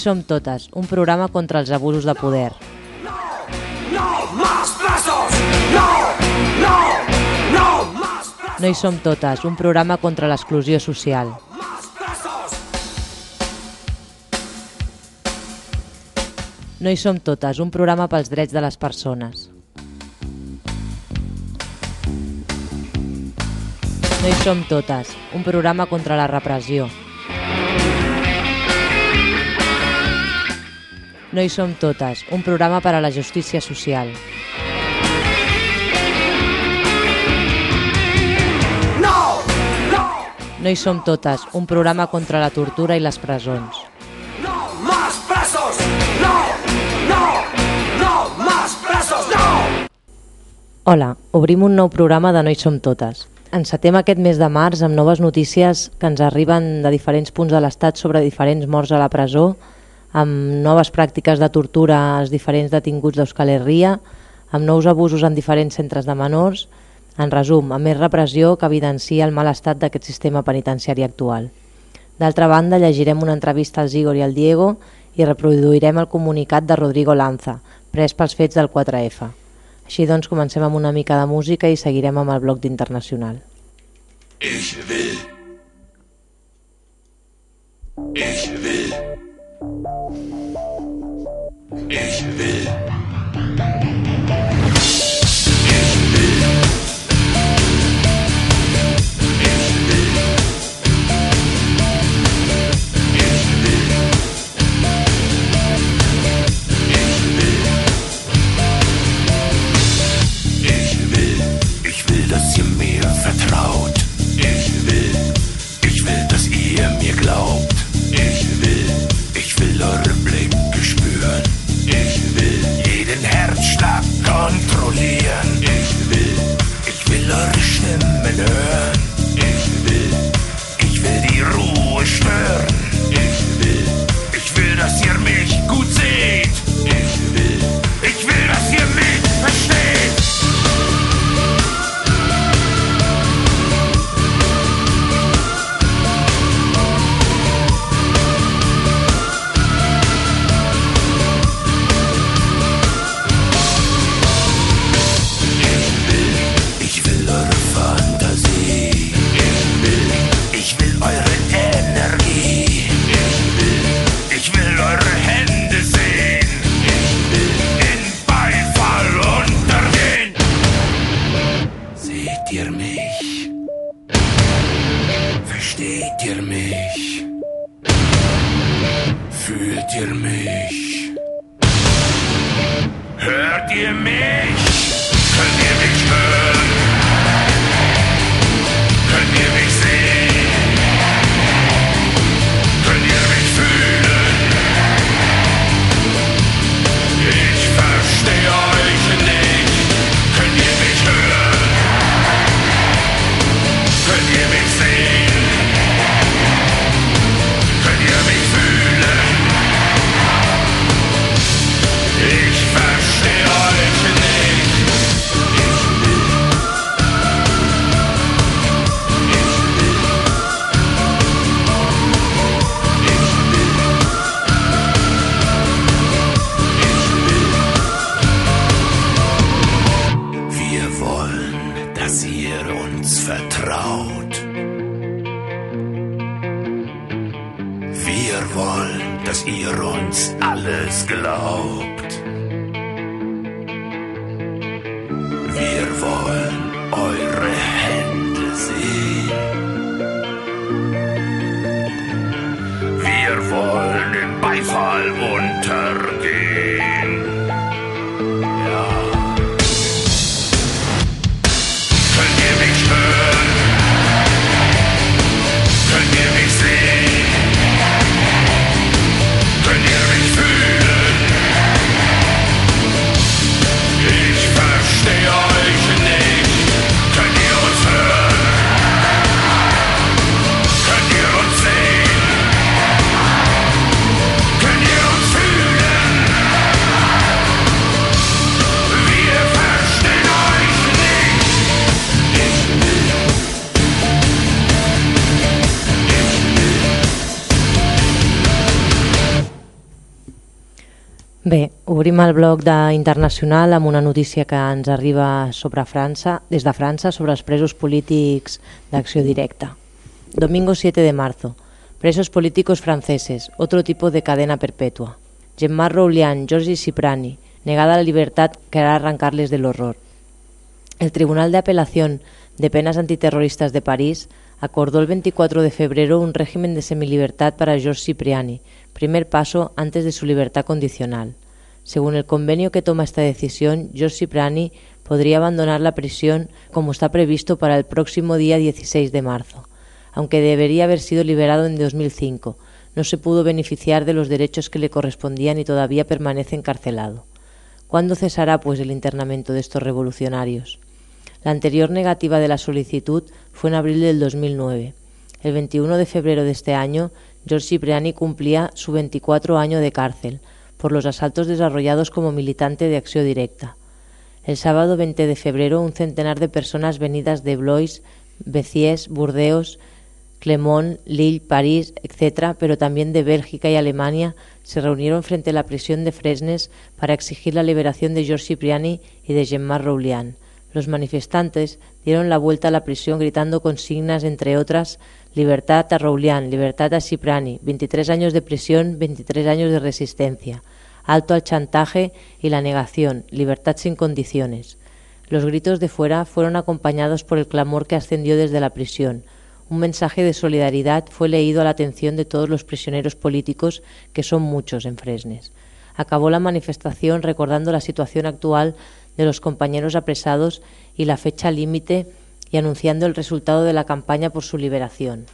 som totes, un programa contra els abusos de poder. No más presos. No. No. No más. No hi som totes, un programa contra l'exclusió social. No hi som totes, un programa pels drets de les persones. No hi som totes, un programa contra la repressió. No hi som totes, un programa per a la justícia social. No. No. No hi som totes, un programa contra la tortura i les presons. No más presos. No. No. No más presos. No. Hola, obrim un nou programa de No hi som totes. Encetem aquest mes de març amb noves notícies que ens arriben de diferents punts de l'Estat sobre diferents morts a la presó, amb noves pràctiques de tortura als diferents detinguts d'Euskal Herria, amb nous abusos en diferents centres de menors, en resum, amb més repressió que evidencia el mal estat d'aquest sistema penitenciari actual. D'altra banda, llegirem una entrevista als Igor i al Diego i reproduirem el comunicat de Rodrigo Lanza, pres pels fets del 4F. Així doncs, comencem amb una mica de música i seguirem amb el bloc d'internacional. Ich will. Ich will. Yeah. Obrim el bloc d'Internacional amb una notícia que ens arriba sobre França, des de sobre els presos polítics d'acció directa. Domingo 7 de marzo. Presos políticos franceses, otro tipo de cadena perpetua. Gemma Roulian, Giorgi Ciprani, negada la libertad que hará arrancarles del horror. El Tribunal de Apelación de Penas Antiterroristas de París acordó el 24 de febrero un régimen de semilibertad para Georges Cipriani, primer paso antes de su libertad condicional. Según el convenio que toma esta decisión, George Cipriani podría abandonar la prisión como está previsto para el próximo día 16 de marzo, aunque debería haber sido liberado en 2005. No se pudo beneficiar de los derechos que le correspondían y todavía permanece encarcelado. ¿Cuándo cesará, pues, el internamiento de estos revolucionarios? La anterior negativa de la solicitud fue en abril del 2009. El 21 de febrero de este año, George Cipriani cumplía su 24 año de cárcel por los asaltos desarrollados como militante de Acción Directa. El sábado 20 de febrero, un centenar de personas venidas de Blois, Béziers, Burdeos, Clermont, Lille, París, etc., pero también de Bélgica y Alemania, se reunieron frente a la prisión de Fresnes para exigir la liberación de George Cipriani y de Jean-Marc Roulian. Los manifestantes dieron la vuelta a la prisión gritando consignas, entre otras, Libertad a Roulian, libertad a Ciprani, 23 años de prisión, 23 años de resistencia, alto al chantaje y la negación, libertad sin condiciones. Los gritos de fuera fueron acompañados por el clamor que ascendió desde la prisión. Un mensaje de solidaridad fue leído a la atención de todos los prisioneros políticos, que son muchos en Fresnes. Acabó la manifestación recordando la situación actual de los compañeros apresados y la fecha límite y anunciando el resultado de la campaña por su liberación.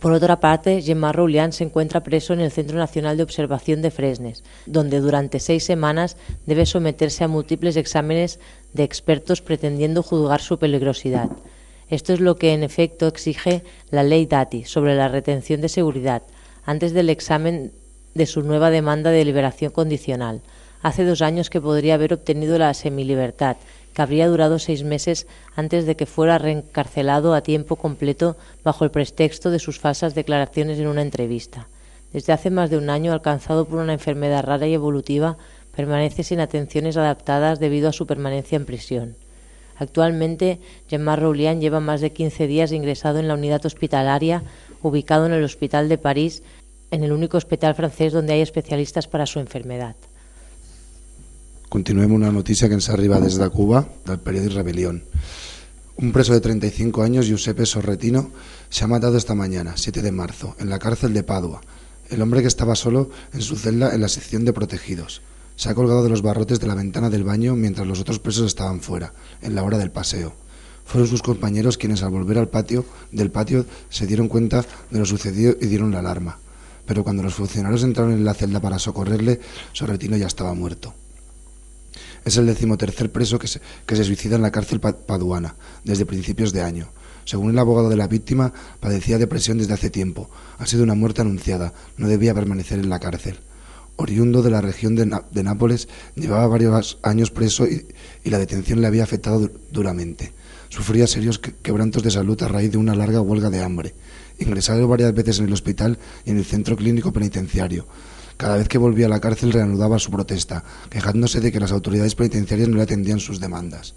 Por otra parte, Gemma Roulian se encuentra preso en el Centro Nacional de Observación de Fresnes, donde durante seis semanas debe someterse a múltiples exámenes de expertos pretendiendo juzgar su peligrosidad. Esto es lo que en efecto exige la ley DATI sobre la retención de seguridad, antes del examen de su nueva demanda de liberación condicional. Hace dos años que podría haber obtenido la semilibertad, que habría durado seis meses antes de que fuera reencarcelado a tiempo completo bajo el pretexto de sus falsas declaraciones en una entrevista. Desde hace más de un año, alcanzado por una enfermedad rara y evolutiva, permanece sin atenciones adaptadas debido a su permanencia en prisión. Actualmente, Jean-Marc Roulian lleva más de 15 días ingresado en la unidad hospitalaria ubicado en el Hospital de París, en el único hospital francés donde hay especialistas para su enfermedad. Continuem una notícia que ens arriba des de Cuba, del periódico Rebelión. Un preso de 35 años, Giuseppe Sorretino, se ha matado esta mañana, 7 de marzo, en la cárcel de Padua. El hombre que estaba solo en su celda en la sección de protegidos. Se ha colgado de los barrotes de la ventana del baño mientras los otros presos estaban fuera, en la hora del paseo. Fueron sus compañeros quienes al volver al patio del patio se dieron cuenta de lo sucedido y dieron la alarma. Pero cuando los funcionarios entraron en la celda para socorrerle, Sorretino ya estaba muerto. Es el decimotercer preso que se, suicida en la cárcel paduana desde principios de año. Según el abogado de la víctima, padecía depresión desde hace tiempo. Ha sido una muerte anunciada. No debía permanecer en la cárcel. Oriundo de la región de, Nápoles, llevaba varios años preso y, la detención le había afectado duramente. Sufría serios quebrantos de salud a raíz de una larga huelga de hambre. Ingresado varias veces en el hospital y en el centro clínico penitenciario. Cada vez que volvía a la cárcel reanudaba su protesta, quejándose de que las autoridades penitenciarias no le atendían sus demandas.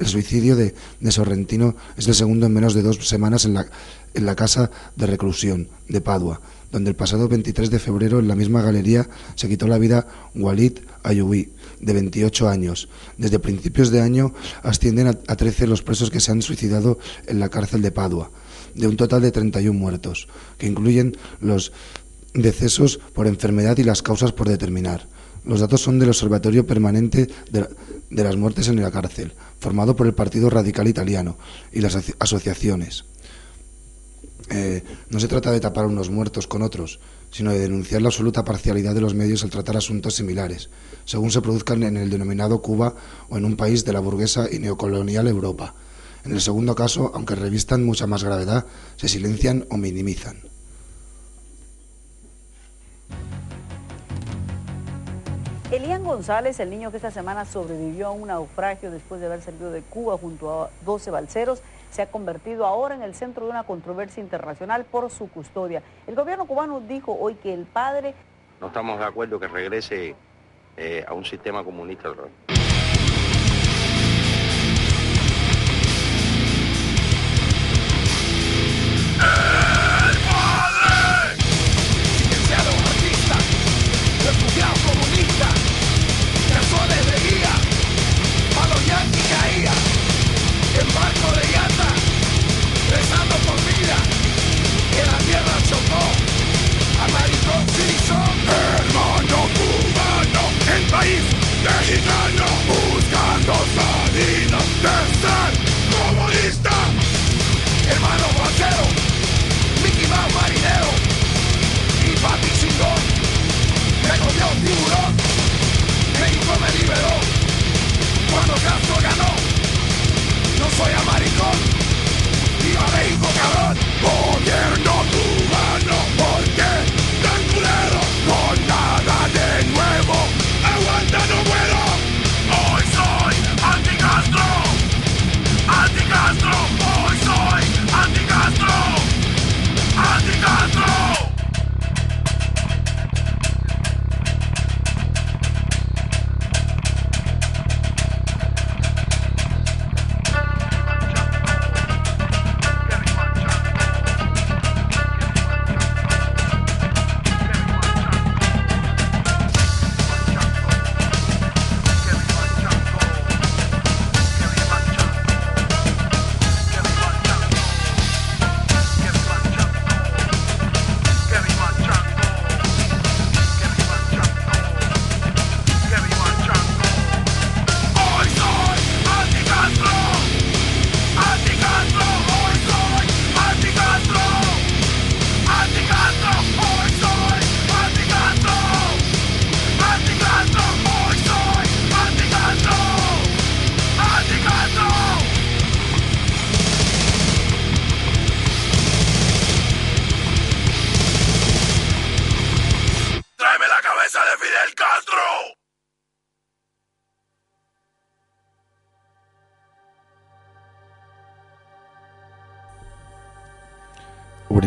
El suicidio de, Sorrentino es el segundo en menos de dos semanas en la, casa de reclusión de Padua, donde el pasado 23 de febrero en la misma galería se quitó la vida Walid Ayubi, de 28 años. Desde principios de año ascienden a 13 los presos que se han suicidado en la cárcel de Padua, de un total de 31 muertos, que incluyen los decesos por enfermedad y las causas por determinar. Los datos son del Observatorio Permanente de, las Muertes en la Cárcel, formado por el Partido Radical Italiano y las asociaciones. Eh, no se trata de tapar unos muertos con otros, sino de denunciar la absoluta parcialidad de los medios al tratar asuntos similares, según se produzcan en el denominado Cuba o en un país de la burguesa y neocolonial Europa. En el segundo caso, aunque revistan mucha más gravedad, se silencian o minimizan. Elian González, el niño que esta semana sobrevivió a un naufragio después de haber salido de Cuba junto a 12 balseros, se ha convertido ahora en el centro de una controversia internacional por su custodia. El gobierno cubano dijo hoy que el padre no estamos de acuerdo que regrese eh, a un sistema comunista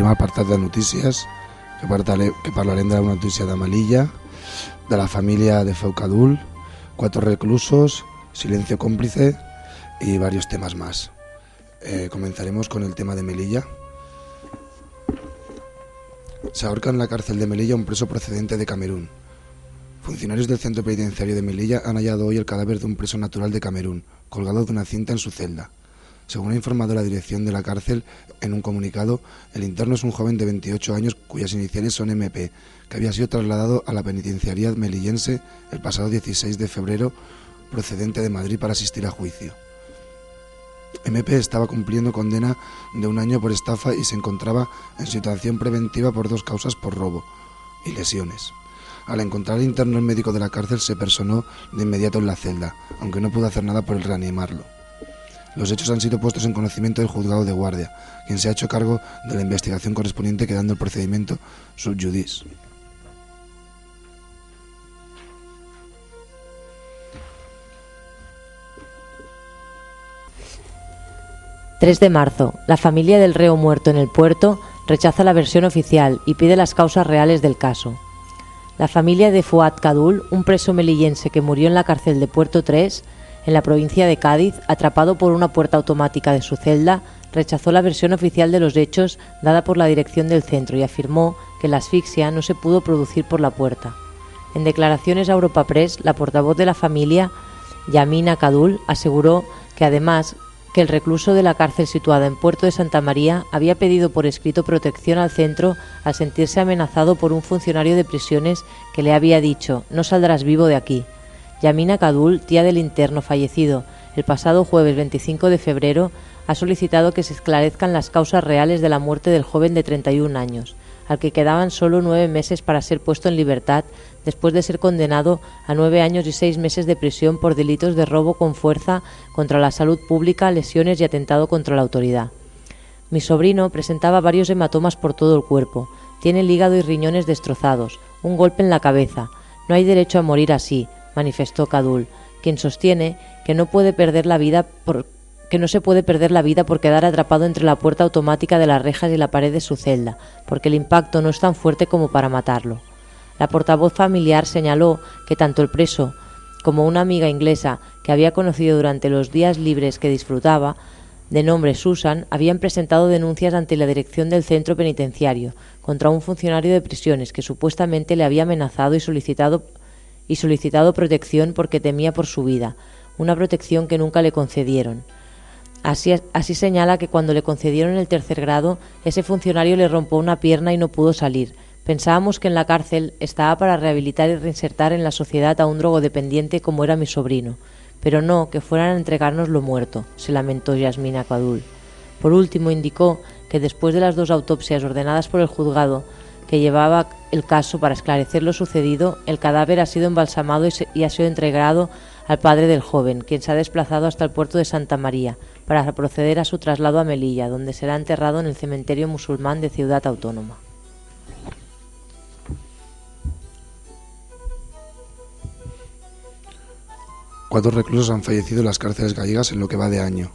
Obrim apartat de notícies, que, partale, que parlarem de la notícia de Melilla, de la família de Feucadul, cuatro reclusos, silencio cómplice y varios temas más. Eh, comenzaremos con el tema de Melilla. Se ahorca en la cárcel de Melilla un preso procedente de Camerún. Funcionarios del centro penitenciario de Melilla han hallado hoy el cadáver de un preso natural de Camerún, colgado de una cinta en su celda. Según ha informado la dirección de la cárcel en un comunicado, el interno es un joven de 28 años cuyas iniciales son MP, que había sido trasladado a la penitenciaría melillense el pasado 16 de febrero procedente de Madrid para asistir a juicio. MP estaba cumpliendo condena de un año por estafa y se encontraba en situación preventiva por dos causas por robo y lesiones. Al encontrar al interno el médico de la cárcel se personó de inmediato en la celda, aunque no pudo hacer nada por reanimarlo. Los hechos han sido puestos en conocimiento del juzgado de guardia, quien se ha hecho cargo de la investigación correspondiente quedando el procedimiento subjudice. 3 de marzo. La familia del reo muerto en el puerto rechaza la versión oficial y pide las causas reales del caso. La familia de Fuad Kadul, un preso melillense que murió en la cárcel de Puerto 3, en la provincia de Cádiz, atrapado por una puerta automática de su celda, rechazó la versión oficial de los hechos dada por la dirección del centro y afirmó que la asfixia no se pudo producir por la puerta. En declaraciones a Europa Press, la portavoz de la familia, Yamina Kadul, aseguró que además que el recluso de la cárcel situada en Puerto de Santa María había pedido por escrito protección al centro al sentirse amenazado por un funcionario de prisiones que le había dicho no saldrás vivo de aquí. Yamina Kadul, tía del interno fallecido el pasado jueves 25 de febrero, ha solicitado que se esclarezcan las causas reales de la muerte del joven de 31 años, al que quedaban solo nueve meses para ser puesto en libertad después de ser condenado a nueve años y seis meses de prisión por delitos de robo con fuerza contra la salud pública, lesiones y atentado contra la autoridad. Mi sobrino presentaba varios hematomas por todo el cuerpo, tiene el hígado y riñones destrozados, un golpe en la cabeza. No hay derecho a morir así, manifestó Cadul, quien sostiene que no puede perder la vida por que no se puede perder la vida por quedar atrapado entre la puerta automática de las rejas y la pared de su celda, porque el impacto no es tan fuerte como para matarlo. La portavoz familiar señaló que tanto el preso como una amiga inglesa que había conocido durante los días libres que disfrutaba, de nombre Susan, habían presentado denuncias ante la dirección del centro penitenciario contra un funcionario de prisiones que supuestamente le había amenazado y solicitado, y solicitado protección porque temía por su vida, una protección que nunca le concedieron. Así, así señala que cuando le concedieron el tercer grado, ese funcionario le rompió una pierna y no pudo salir. Pensábamos que en la cárcel estaba para rehabilitar y reinsertar en la sociedad a un drogodependiente como era mi sobrino, pero no que fueran a entregarnos lo muerto, se lamentó Yasmina Cadul. Por último, indicó que después de las dos autopsias ordenadas por el juzgado que llevaba el caso para esclarecer lo sucedido, el cadáver ha sido embalsamado y, ha sido entregado al padre del joven, quien se ha desplazado hasta el puerto de Santa María para proceder a su traslado a Melilla, donde será enterrado en el cementerio musulmán de Ciudad Autónoma. Cuatro reclusos han fallecido en las cárceles gallegas en lo que va de año.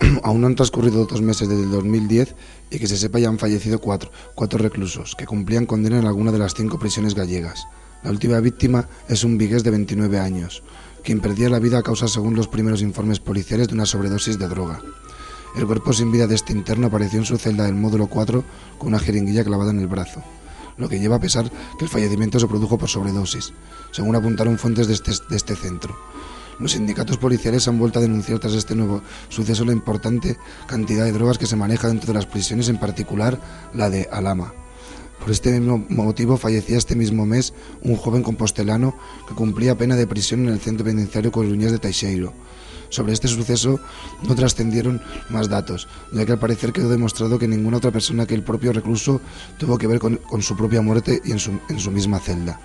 Aún han transcurrido dos meses desde el 2010 y que se sepa ya han fallecido cuatro, cuatro reclusos que cumplían condena en alguna de las cinco prisiones gallegas. La última víctima es un vigués de 29 años, quien perdía la vida a causa, según los primeros informes policiales, de una sobredosis de droga. El cuerpo sin vida de este interno apareció en su celda del módulo 4 con una jeringuilla clavada en el brazo, lo que lleva a pesar que el fallecimiento se produjo por sobredosis, según apuntaron fuentes de este, de este centro. Los sindicatos policiales han vuelto a denunciar tras este nuevo suceso la importante cantidad de drogas que se maneja dentro de las prisiones, en particular la de Alama. Por este mismo motivo fallecía este mismo mes un joven compostelano que cumplía pena de prisión en el centro penitenciario coruñés de Teixeiro. Sobre este suceso no trascendieron más datos, ya que al parecer quedó demostrado que ninguna otra persona que el propio recluso tuvo que ver con, su propia muerte y en su misma celda.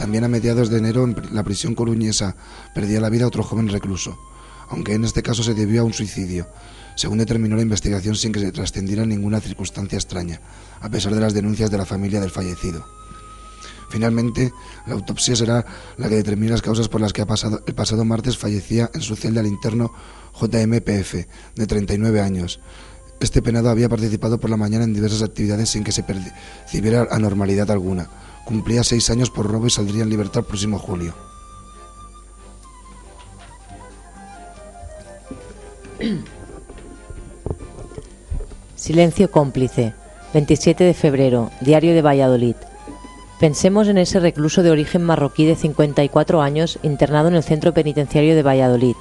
También a mediados de enero en la prisión coruñesa perdía la vida otro joven recluso, aunque en este caso se debió a un suicidio, según determinó la investigación sin que se trascendiera ninguna circunstancia extraña, a pesar de las denuncias de la familia del fallecido. Finalmente, la autopsia será la que determine las causas por las que el pasado martes fallecía en su celda el interno JMPF, de 39 años. Este penado había participado por la mañana en diversas actividades sin que se percibiera anormalidad alguna. Cumplía seis años por robo y saldría en libertad el próximo julio. Silencio cómplice. 27 de febrero, Diario de Valladolid. Pensemos en ese recluso de origen marroquí de 54 años internado en el centro penitenciario de Valladolid,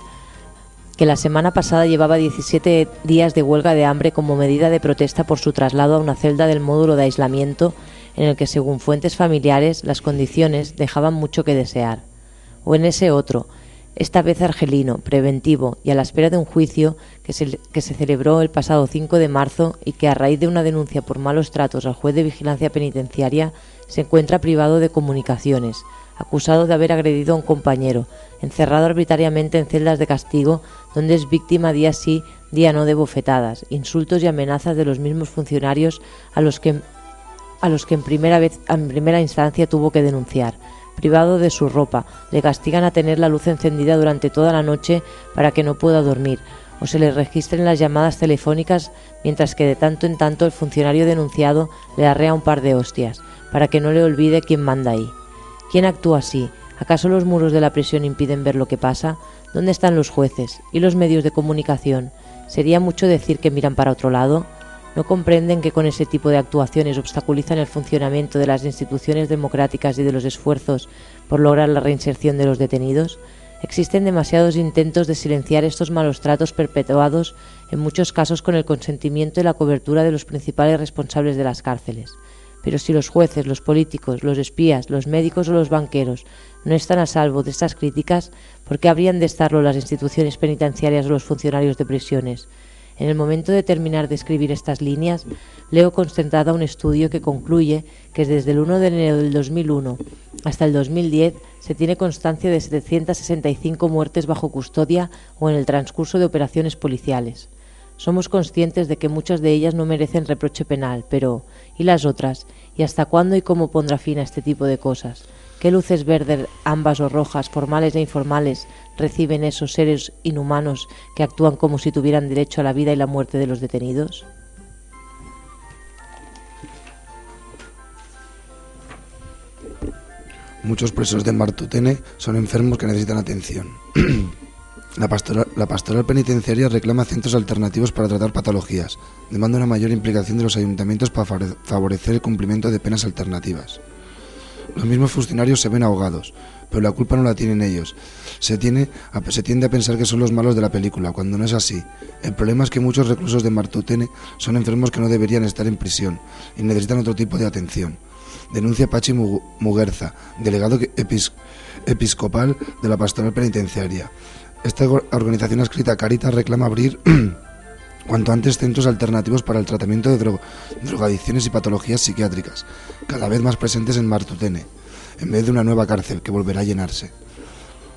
que la semana pasada llevaba 17 días de huelga de hambre como medida de protesta por su traslado a una celda del módulo de aislamiento en el que, según fuentes familiares, las condiciones dejaban mucho que desear. O en ese otro, esta vez argelino, preventivo y a la espera de un juicio que se, que se, celebró el pasado 5 de marzo y que a raíz de una denuncia por malos tratos al juez de vigilancia penitenciaria se encuentra privado de comunicaciones, acusado de haber agredido a un compañero, encerrado arbitrariamente en celdas de castigo donde es víctima día sí, día no de bofetadas, insultos y amenazas de los mismos funcionarios a los que, a los que en, primera vez, en primera instancia tuvo que denunciar privado de su ropa, le castigan a tener la luz encendida durante toda la noche para que no pueda dormir, o se le registren las llamadas telefónicas mientras que de tanto en tanto el funcionario denunciado le arrea un par de hostias, para que no le olvide quién manda ahí. ¿Quién actúa así? ¿Acaso los muros de la prisión impiden ver lo que pasa? ¿Dónde están los jueces y los medios de comunicación? ¿Sería mucho decir que miran para otro lado? ¿No comprenden que con ese tipo de actuaciones obstaculizan el funcionamiento de las instituciones democráticas y de los esfuerzos por lograr la reinserción de los detenidos? Existen demasiados intentos de silenciar estos malos tratos perpetuados, en muchos casos con el consentimiento y la cobertura de los principales responsables de las cárceles. Pero si los jueces, los políticos, los espías, los médicos o los banqueros no están a salvo de estas críticas, ¿por qué habrían de estarlo las instituciones penitenciarias o los funcionarios de prisiones? En el momento de terminar de escribir estas líneas, leo concentrada un estudio que concluye que desde el 1 de enero del 2001 hasta el 2010 se tiene constancia de 765 muertes bajo custodia o en el transcurso de operaciones policiales. Somos conscientes de que muchas de ellas no merecen reproche penal, pero ¿y las otras? ¿Y hasta cuándo y cómo pondrá fin a este tipo de cosas? ¿Qué luces verdes, ambas o rojas, formales e informales, reciben esos seres inhumanos que actúan como si tuvieran derecho a la vida y la muerte de los detenidos? Muchos presos de Martutene son enfermos que necesitan atención. La pastoral, la pastoral penitenciaria reclama centros alternativos para tratar patologías. Demanda una mayor implicación de los ayuntamientos para favore- favorecer el cumplimiento de penas alternativas. Los mismos funcionarios se ven ahogados, pero la culpa no la tienen ellos. Se, tiene se tiende a pensar que son los malos de la película, cuando no es así. El problema es que muchos reclusos de Martutene son enfermos que no deberían estar en prisión y necesitan otro tipo de atención. Denuncia Pachi Mugu- Muguerza, delegado episcopal de la pastoral penitenciaria. Esta or- organización adscrita a Caritas reclama abrir cuanto antes centros alternativos para el tratamiento de dro- drogadicciones y patologías psiquiátricas, cada vez más presentes en Martutene, en vez de una nueva cárcel que volverá a llenarse.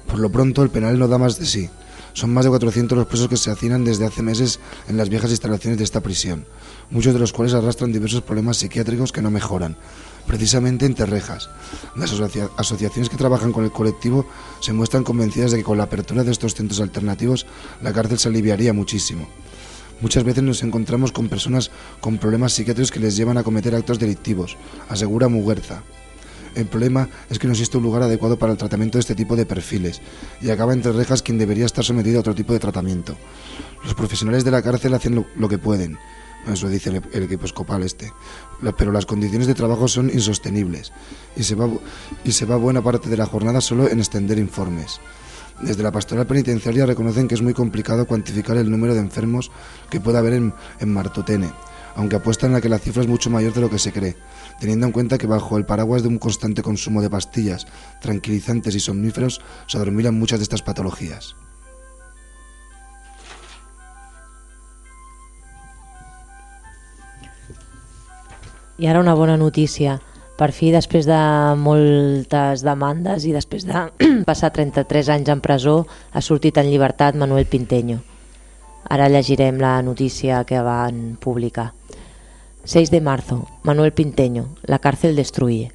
Por lo pronto, el penal no da más de sí. Son más de 400 los presos que se hacinan desde hace meses en las viejas instalaciones de esta prisión, muchos de los cuales arrastran diversos problemas psiquiátricos que no mejoran, precisamente en Terrejas. Las asocia- asociaciones que trabajan con el colectivo se muestran convencidas de que con la apertura de estos centros alternativos la cárcel se aliviaría muchísimo. Muchas veces nos encontramos con personas con problemas psiquiátricos que les llevan a cometer actos delictivos, asegura Muguerza. El problema es que no existe un lugar adecuado para el tratamiento de este tipo de perfiles y acaba entre rejas quien debería estar sometido a otro tipo de tratamiento. Los profesionales de la cárcel hacen lo, que pueden, eso dice el, equipo escopal este, pero las condiciones de trabajo son insostenibles y se, va, y se va buena parte de la jornada solo en extender informes. Desde la pastoral penitenciaria reconocen que es muy complicado cuantificar el número de enfermos que puede haber en, en Martutene, aunque apuestan a que la cifra es mucho mayor de lo que se cree, teniendo en cuenta que bajo el paraguas de un constante consumo de pastillas, tranquilizantes y somníferos se adormilan muchas de estas patologías. I ara una bona notícia. Per fi, després de moltes demandes i després de passar 33 anys en presó, ha sortit en llibertat Manuel Pinteño. Ara llegirem la notícia que van publicar. 6 de marzo. Manuel Pinteño. La cárcel destruye.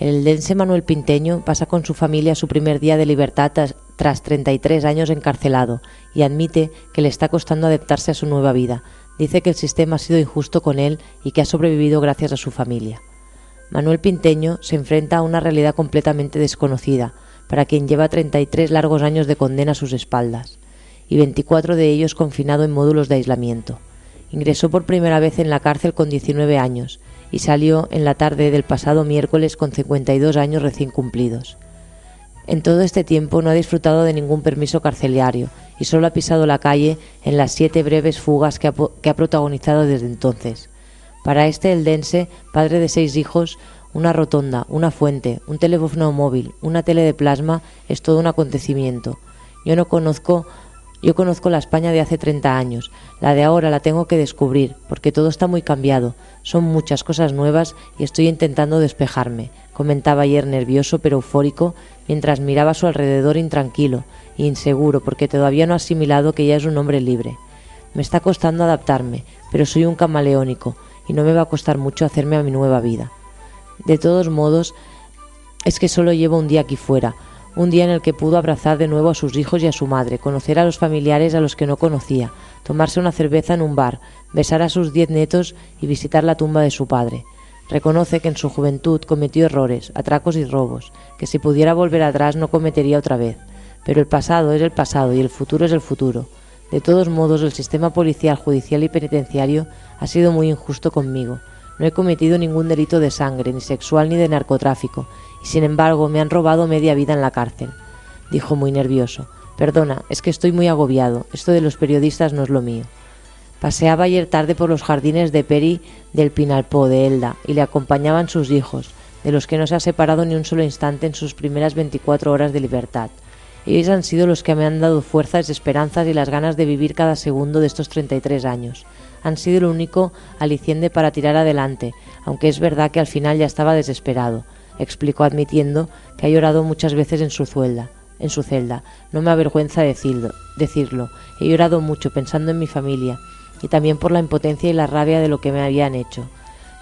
El eldense Manuel Pinteño pasa con su familia su primer día de libertad tras- tras 33 años encarcelado y admite que le está costando adaptarse a su nueva vida. Dice que el sistema ha sido injusto con él y que ha sobrevivido gracias a su familia. Manuel Pinteño se enfrenta a una realidad completamente desconocida para quien lleva 33 largos años de condena a sus espaldas y 24 de ellos confinado en módulos de aislamiento. Ingresó por primera vez en la cárcel con 19 años y salió en la tarde del pasado miércoles con 52 años recién cumplidos. En todo este tiempo no ha disfrutado de ningún permiso carcelario y solo ha pisado la calle en las siete breves fugas que ha, que ha protagonizado desde entonces. Para este eldense, padre de seis hijos, una rotonda, una fuente, un teléfono móvil, una tele de plasma es todo un acontecimiento. Yo no conozco, yo conozco la España de hace 30 años. La de ahora la tengo que descubrir, porque todo está muy cambiado. Son muchas cosas nuevas y estoy intentando despejarme, comentaba ayer nervioso pero eufórico mientras miraba a su alrededor intranquilo e inseguro porque todavía no ha asimilado que ya es un hombre libre. Me está costando adaptarme, pero soy un camaleónico y no me va a costar mucho hacerme a mi nueva vida. De todos modos, es que solo llevo un día aquí fuera, un día en el que pudo abrazar de nuevo a sus hijos y a su madre, conocer a los familiares a los que no conocía, tomarse una cerveza en un bar, besar a sus diez netos y visitar la tumba de su padre. Reconoce que en su juventud cometió errores, atracos y robos, que si pudiera volver atrás no cometería otra vez. Pero el pasado es el pasado y el futuro es el futuro. De todos modos, el sistema policial, judicial y penitenciario ha sido muy injusto conmigo. No he cometido ningún delito de sangre, ni sexual ni de narcotráfico, y sin embargo me han robado media vida en la cárcel. Dijo muy nervioso. Perdona, es que estoy muy agobiado. Esto de los periodistas no es lo mío. Paseaba ayer tarde por los jardines de Peri del Pinalpó de Elda y le acompañaban sus hijos, de los que no se ha separado ni un solo instante en sus primeras 24 horas de libertad. Ellos han sido los que me han dado fuerzas, esperanzas y las ganas de vivir cada segundo de estos 33 años. Han sido el único aliciente para tirar adelante, aunque es verdad que al final ya estaba desesperado, explicó admitiendo que ha llorado muchas veces en su celda. En su celda. No me avergüenza decirlo, decirlo. He llorado mucho pensando en mi familia y también por la impotencia y la rabia de lo que me habían hecho.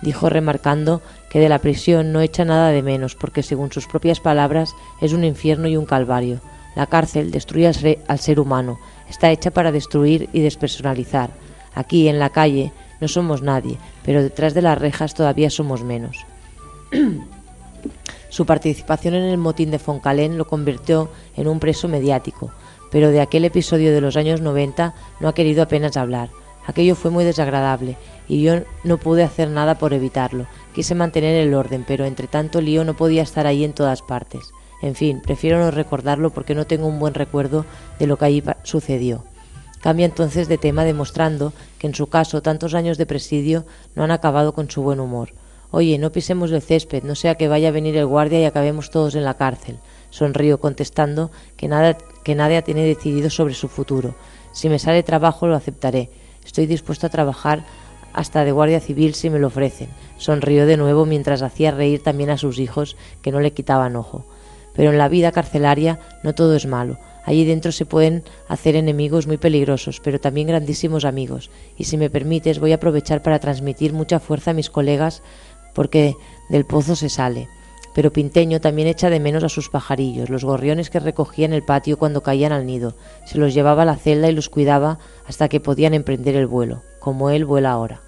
Dijo remarcando que de la prisión no echa nada de menos, porque según sus propias palabras es un infierno y un calvario. La cárcel destruye al ser, humano, está hecha para destruir y despersonalizar. Aquí, en la calle, no somos nadie, pero detrás de las rejas todavía somos menos. Su participación en el motín de Foncalén lo convirtió en un preso mediático, pero de aquel episodio de los años 90 no ha querido apenas hablar. Aquello fue muy desagradable y yo no pude hacer nada por evitarlo. Quise mantener el orden, pero entre tanto lío no podía estar ahí en todas partes. En fin, prefiero no recordarlo porque no tengo un buen recuerdo de lo que allí sucedió. Cambia entonces de tema demostrando que en su caso tantos años de presidio no han acabado con su buen humor. Oye, no pisemos el césped, no sea que vaya a venir el guardia y acabemos todos en la cárcel. Sonrío contestando que nada, que nadie tiene decidido sobre su futuro. Si me sale trabajo lo aceptaré. Estoy dispuesto a trabajar hasta de guardia civil si me lo ofrecen. Sonrió de nuevo mientras hacía reír también a sus hijos que no le quitaban ojo. Pero en la vida carcelaria no todo es malo. Allí dentro se pueden hacer enemigos muy peligrosos, pero también grandísimos amigos. Y si me permites, voy a aprovechar para transmitir mucha fuerza a mis colegas porque del pozo se sale. Pero Pinteño también echa de menos a sus pajarillos, los gorriones que recogía en el patio cuando caían al nido. Se los llevaba a la celda y los cuidaba hasta que podían emprender el vuelo, como él vuela ahora.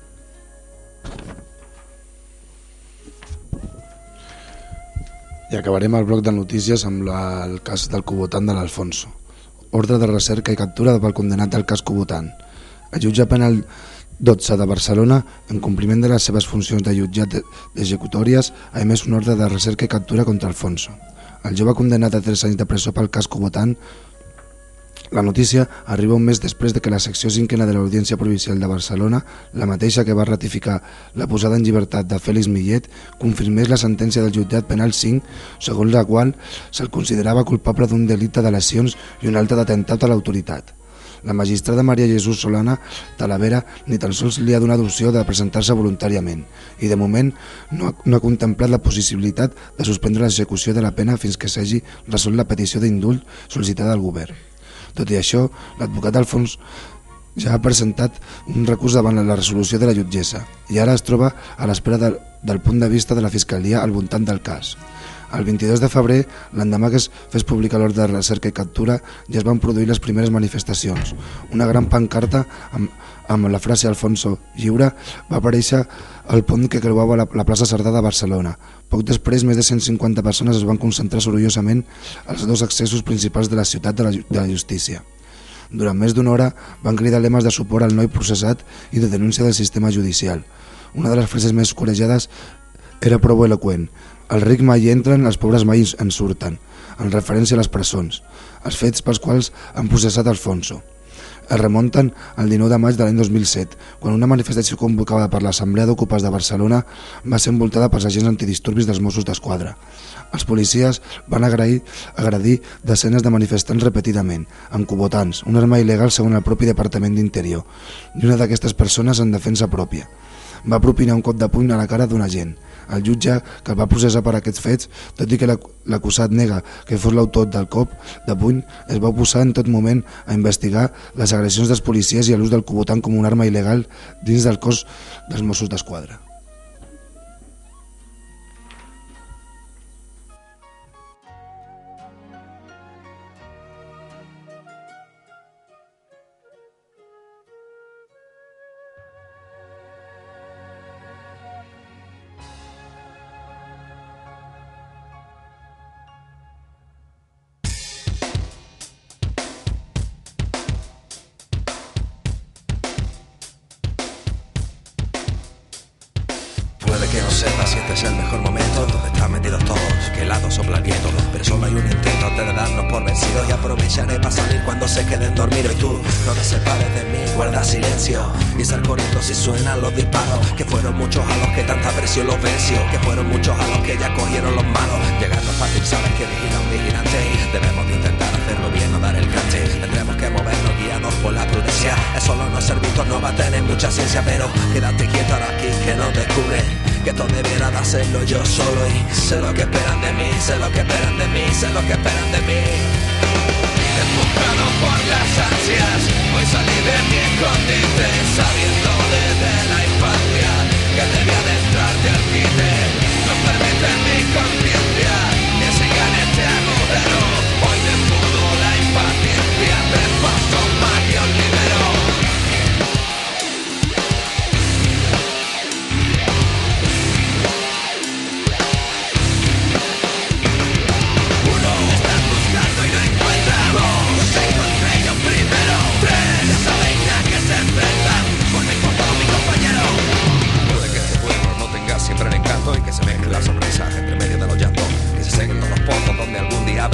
I acabarem el bloc de notícies amb la, el cas del Cubotant de l'Alfonso. Ordre de recerca i captura pel condenat del cas Cubotant. El jutge penal 12 de Barcelona, en compliment de les seves funcions de jutjat d'executòries, ha emès un ordre de recerca i captura contra Alfonso. El jove condemnat a 3 anys de presó pel cas Cubotant la notícia arriba un mes després de que la secció cinquena de l'Audiència Provincial de Barcelona, la mateixa que va ratificar la posada en llibertat de Félix Millet, confirmés la sentència del jutjat penal 5, segons la qual se'l considerava culpable d'un delicte de lesions i un altre d'atemptat a l'autoritat. La magistrada Maria Jesús Solana Talavera ni tan sols li ha donat opció de presentar-se voluntàriament i de moment no ha, no ha contemplat la possibilitat de suspendre l'execució de la pena fins que s'hagi resolt la petició d'indult sol·licitada al govern. Tot i això, l'advocat Alfons ja ha presentat un recurs davant la resolució de la jutgessa i ara es troba a l'espera del, del punt de vista de la Fiscalia al voltant del cas. El 22 de febrer, l'endemà que es fes publicar l'ordre de recerca i captura, ja es van produir les primeres manifestacions. Una gran pancarta amb, amb la frase Alfonso lliure va aparèixer al pont que creuava la, la plaça Cerdà de Barcelona. Poc després, més de 150 persones es van concentrar sorollosament als dos accessos principals de la ciutat de la, de la justícia. Durant més d'una hora van cridar lemes de suport al noi processat i de denúncia del sistema judicial. Una de les frases més corejades era prou eloquent. El ric mai entren, els pobres mai en surten, en referència a les presons, els fets pels quals han processat Alfonso. Es remunten al 19 de maig de l'any 2007, quan una manifestació convocada per l'Assemblea d'Ocupes de Barcelona va ser envoltada pels agents antidisturbis dels Mossos d'Esquadra. Els policies van agrair, agradir desenes de manifestants repetidament, amb cubotants, una arma il·legal segons el propi Departament d'Interior, i una d'aquestes persones en defensa pròpia. Va propinar un cop de puny a la cara d'un agent, el jutge que el va processar per aquests fets, tot i que l'acusat nega que fos l'autor del cop de puny, es va oposar en tot moment a investigar les agressions dels policies i l'ús del cubotant com una arma il·legal dins del cos dels Mossos d'Esquadra. Pero quédate quieto ahora aquí que no te cubre que esto debiera de hacerlo yo solo y sé lo que esperan de mí, sé lo que esperan de mí, sé lo que esperan de mí. Empujado por las ansias, hoy salí de mi escondite, sabiendo desde la infancia que debía de entrarte al quite.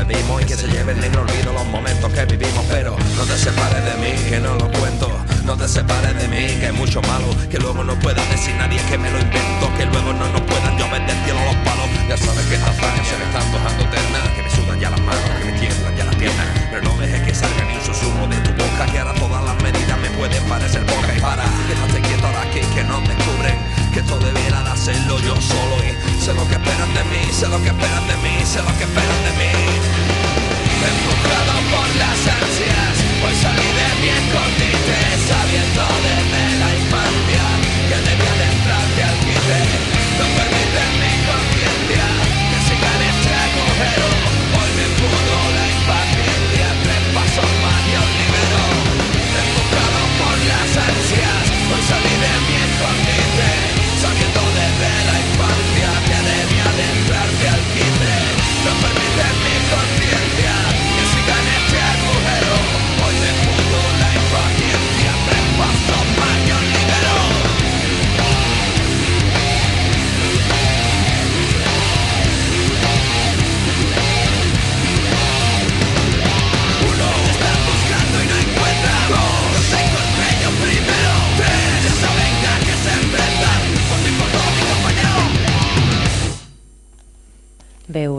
y que se lleve el olvido los momentos que vivimos. Pero no te separes de mí, que no lo cuento. No te separes de mí, que es mucho malo. Que luego no pueda decir nadie que me lo invento. Que luego no nos puedan llover del cielo los palos. Ya sabes que esta faña se me está antojando eterna. Que me sudan ya las manos, que me tiemblan ya las piernas. Pero no dejes que salga ni un susurro de tu boca. Que ahora todas las medidas me pueden parecer poca. Y para, déjate quieto ahora aquí que no descubren que todo debiera de hacerlo yo solo y sé lo que esperan de mí, sé lo que esperan de mí, sé lo que esperan de mí. Empujado por las ansias, hoy salí de mi escondite sabiendo de mí.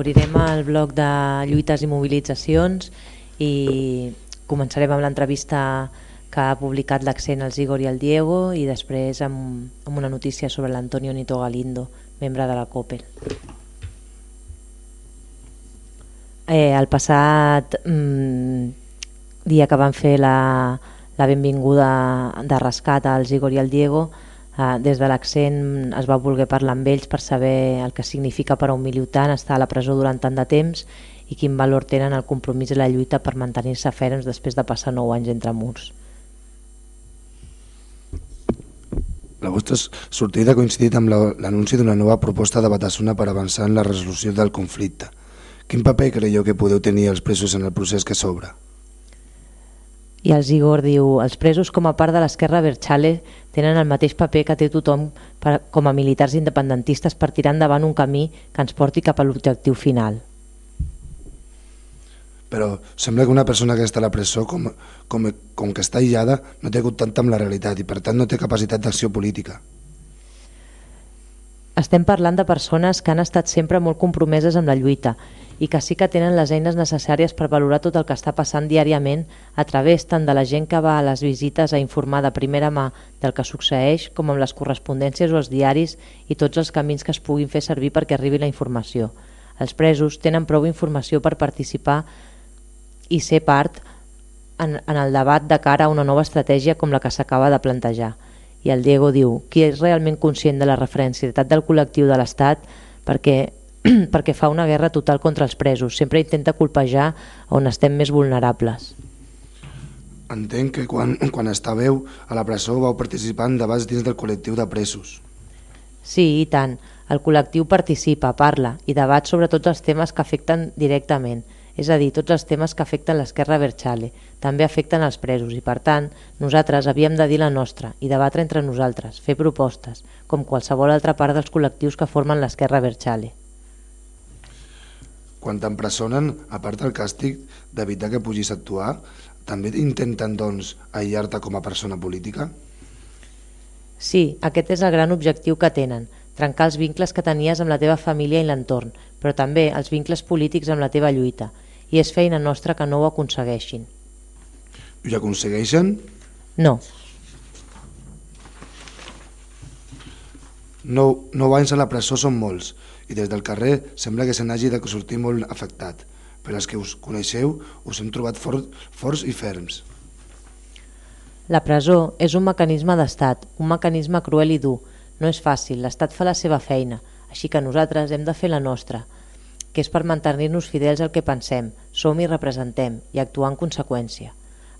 Obrirem el bloc de lluites i mobilitzacions i començarem amb l'entrevista que ha publicat l'accent al Igor i el Diego i després amb, amb una notícia sobre l'Antonio Nito Galindo, membre de la COPEL. Eh, el passat mm, dia que van fer la, la benvinguda de rescat als Igor i al Diego, eh, des de l'accent es va voler parlar amb ells per saber el que significa per a un militant estar a la presó durant tant de temps i quin valor tenen el compromís i la lluita per mantenir-se ferms després de passar 9 anys entre murs. La vostra sortida ha coincidit amb la- l'anunci d'una nova proposta de Batasuna per avançar en la resolució del conflicte. Quin paper creieu que podeu tenir els presos en el procés que s'obre? I el Igor diu, els presos com a part de l'esquerra Berchale tenen el mateix paper que té tothom per, com a militars independentistes per tirar endavant un camí que ens porti cap a l'objectiu final. Però sembla que una persona que està a la presó, com, com, com que està aïllada, no té contacte amb la realitat i per tant no té capacitat d'acció política. Estem parlant de persones que han estat sempre molt compromeses amb la lluita i que sí que tenen les eines necessàries per valorar tot el que està passant diàriament a través tant de la gent que va a les visites a informar de primera mà del que succeeix com amb les correspondències o els diaris i tots els camins que es puguin fer servir perquè arribi la informació. Els presos tenen prou informació per participar i ser part en, en el debat de cara a una nova estratègia com la que s'acaba de plantejar. I el Diego diu, qui és realment conscient de la referencialitat del col·lectiu de l'Estat perquè, perquè fa una guerra total contra els presos, sempre intenta colpejar on estem més vulnerables. Entenc que quan, quan estàveu a la presó vau participar en debats dins del col·lectiu de presos. Sí, i tant. El col·lectiu participa, parla i debat sobre tots els temes que afecten directament, és a dir, tots els temes que afecten l'esquerra Berchale, també afecten els presos i, per tant, nosaltres havíem de dir la nostra i debatre entre nosaltres, fer propostes, com qualsevol altra part dels col·lectius que formen l'esquerra Berchale. Quan t'empresonen, a part del càstig d'evitar que pugis a actuar, també intenten, doncs, aïllar-te com a persona política? Sí, aquest és el gran objectiu que tenen, trencar els vincles que tenies amb la teva família i l'entorn, però també els vincles polítics amb la teva lluita, i és feina nostra que no ho aconsegueixin. I ho aconsegueixen? No, Nou, nou anys a la presó són molts i des del carrer sembla que se n'hagi de sortir molt afectat. Per als que us coneixeu, us hem trobat fort, forts i ferms. La presó és un mecanisme d'estat, un mecanisme cruel i dur. No és fàcil, l'estat fa la seva feina, així que nosaltres hem de fer la nostra, que és per mantenir-nos fidels al que pensem, som i representem, i actuar en conseqüència.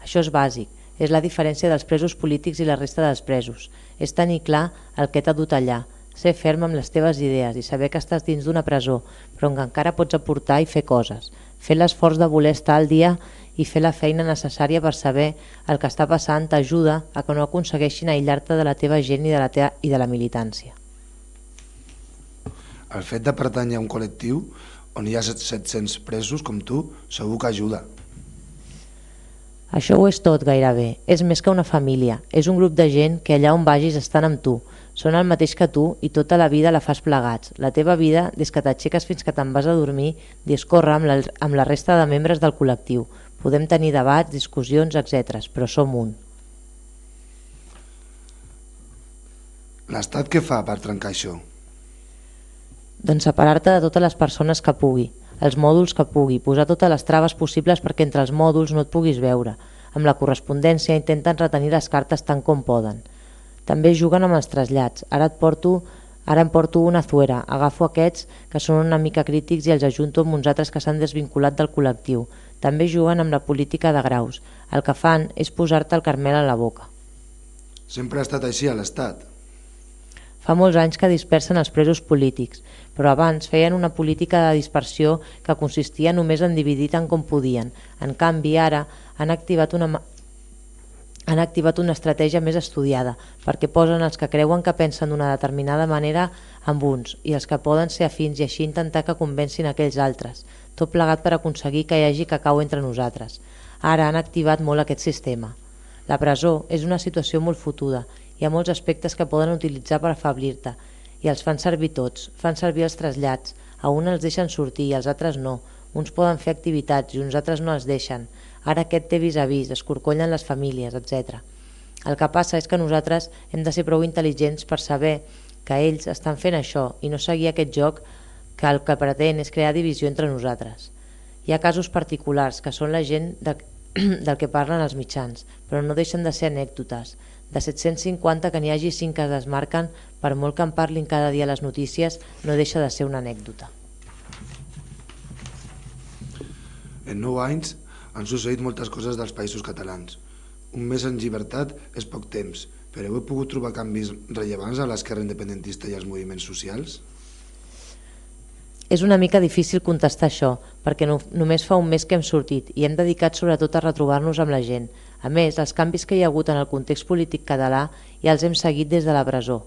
Això és bàsic, és la diferència dels presos polítics i la resta dels presos. És tenir clar el que t'ha dut allà, ser ferm amb les teves idees i saber que estàs dins d'una presó, però que encara pots aportar i fer coses. Fer l'esforç de voler estar al dia i fer la feina necessària per saber el que està passant t'ajuda a que no aconsegueixin aïllar-te de la teva gent i de la, teva, i de la militància. El fet de pertànyer a un col·lectiu on hi ha 700 presos com tu, segur que ajuda. Això ho és tot gairebé, és més que una família, és un grup de gent que allà on vagis estan amb tu, són el mateix que tu i tota la vida la fas plegats. La teva vida, des que t'aixeques fins que te'n vas a dormir, discorre amb la, amb la resta de membres del col·lectiu. Podem tenir debats, discussions, etc, però som un. L'Estat què fa per trencar això? Doncs separar-te de totes les persones que pugui, els mòduls que pugui, posar totes les traves possibles perquè entre els mòduls no et puguis veure. Amb la correspondència intenten retenir les cartes tant com poden. També juguen amb els trasllats. Ara et porto Ara em porto una zuera, agafo aquests que són una mica crítics i els ajunto amb uns altres que s'han desvinculat del col·lectiu. També juguen amb la política de graus. El que fan és posar-te el carmel a la boca. Sempre ha estat així a l'Estat. Fa molts anys que dispersen els presos polítics, però abans feien una política de dispersió que consistia només en dividir tant com podien. En canvi, ara han activat una, han activat una estratègia més estudiada, perquè posen els que creuen que pensen d'una determinada manera amb uns i els que poden ser afins i així intentar que convencin aquells altres, tot plegat per aconseguir que hi hagi cacau entre nosaltres. Ara han activat molt aquest sistema. La presó és una situació molt fotuda, hi ha molts aspectes que poden utilitzar per afablir-te, i els fan servir tots, fan servir els trasllats, a un els deixen sortir i als altres no, uns poden fer activitats i uns altres no els deixen, ara aquest té vis-a-vis, escorcollen les famílies, etc. El que passa és que nosaltres hem de ser prou intel·ligents per saber que ells estan fent això i no seguir aquest joc que el que pretén és crear divisió entre nosaltres. Hi ha casos particulars que són la gent de, del que parlen els mitjans, però no deixen de ser anècdotes. De 750 que n'hi hagi 5 que es desmarquen, per molt que en parlin cada dia les notícies, no deixa de ser una anècdota. En 9 anys han succeït moltes coses dels països catalans. Un mes en llibertat és poc temps, però heu pogut trobar canvis rellevants a l'esquerra independentista i als moviments socials? És una mica difícil contestar això, perquè no, només fa un mes que hem sortit i hem dedicat sobretot a retrobar-nos amb la gent. A més, els canvis que hi ha hagut en el context polític català ja els hem seguit des de la presó.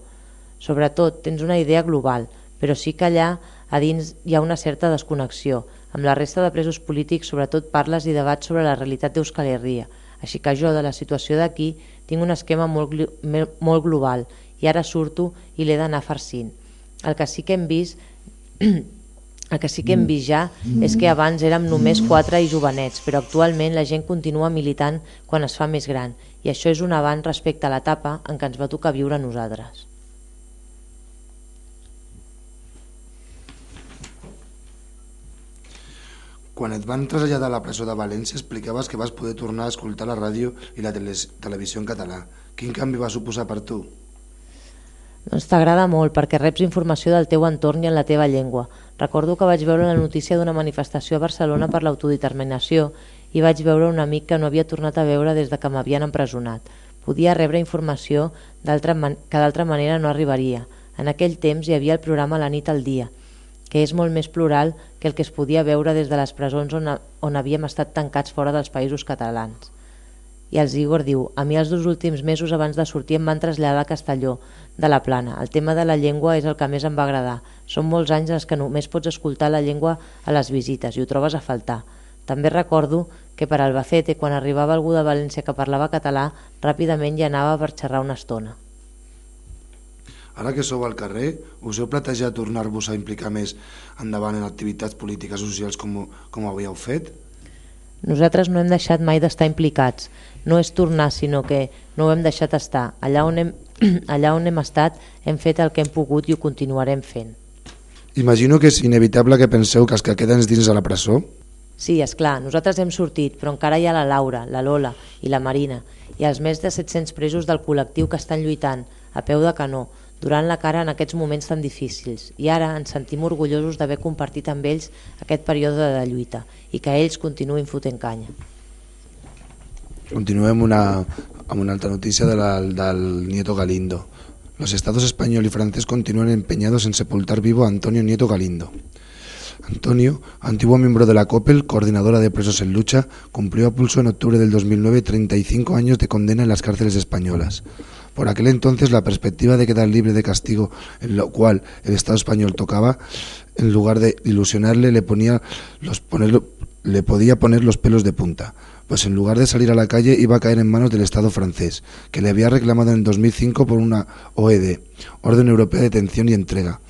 Sobretot, tens una idea global, però sí que allà a dins hi ha una certa desconnexió, amb la resta de presos polítics sobretot parles i debats sobre la realitat d'Euskal Herria, així que jo de la situació d'aquí tinc un esquema molt, molt global i ara surto i l'he d'anar farcint. El que sí que hem vist el que sí que hem vist ja és que abans érem només quatre i jovenets, però actualment la gent continua militant quan es fa més gran i això és un avant respecte a l'etapa en què ens va tocar viure nosaltres. Quan et van traslladar a la presó de València explicaves que vas poder tornar a escoltar la ràdio i la televisió en català. Quin canvi va suposar per tu? Doncs t'agrada molt perquè reps informació del teu entorn i en la teva llengua. Recordo que vaig veure la notícia d'una manifestació a Barcelona per l'autodeterminació i vaig veure un amic que no havia tornat a veure des de que m'havien empresonat. Podia rebre informació que d'altra manera no arribaria. En aquell temps hi havia el programa La nit al dia, que és molt més plural que el que es podia veure des de les presons on, on havíem estat tancats fora dels països catalans. I el Igor diu, a mi els dos últims mesos abans de sortir em van traslladar a Castelló, de la Plana. El tema de la llengua és el que més em va agradar. Són molts anys els que només pots escoltar la llengua a les visites i ho trobes a faltar. També recordo que per Albacete, quan arribava algú de València que parlava català, ràpidament hi anava per xerrar una estona. Ara que sou al carrer, us heu plantejat tornar-vos a implicar més endavant en activitats polítiques socials com, com havíeu fet? Nosaltres no hem deixat mai d'estar implicats. No és tornar, sinó que no ho hem deixat estar. Allà on hem, allà on hem estat hem fet el que hem pogut i ho continuarem fent. Imagino que és inevitable que penseu que els que queden dins de la presó? Sí, és clar, nosaltres hem sortit, però encara hi ha la Laura, la Lola i la Marina i els més de 700 presos del col·lectiu que estan lluitant, a peu de canó, durant la cara en aquests moments tan difícils i ara ens sentim orgullosos d'haver compartit amb ells aquest període de lluita i que ells continuïn fotent canya. Continuem una, amb una altra notícia de del Nieto Galindo. Los estados español y francés continúan empeñados en sepultar vivo a Antonio Nieto Galindo. Antonio, antiguo miembro de la COPEL, coordinadora de presos en lucha, cumplió a pulso en octubre del 2009 35 años de condena en las cárceles españolas. Por aquel entonces la perspectiva de quedar libre de castigo, en lo cual el Estado español tocaba, en lugar de ilusionarle, le, ponía los, le podía poner los pelos de punta, pues en lugar de salir a la calle iba a caer en manos del Estado francés, que le había reclamado en 2005 por una OED, Orden Europea de Detención y Entrega,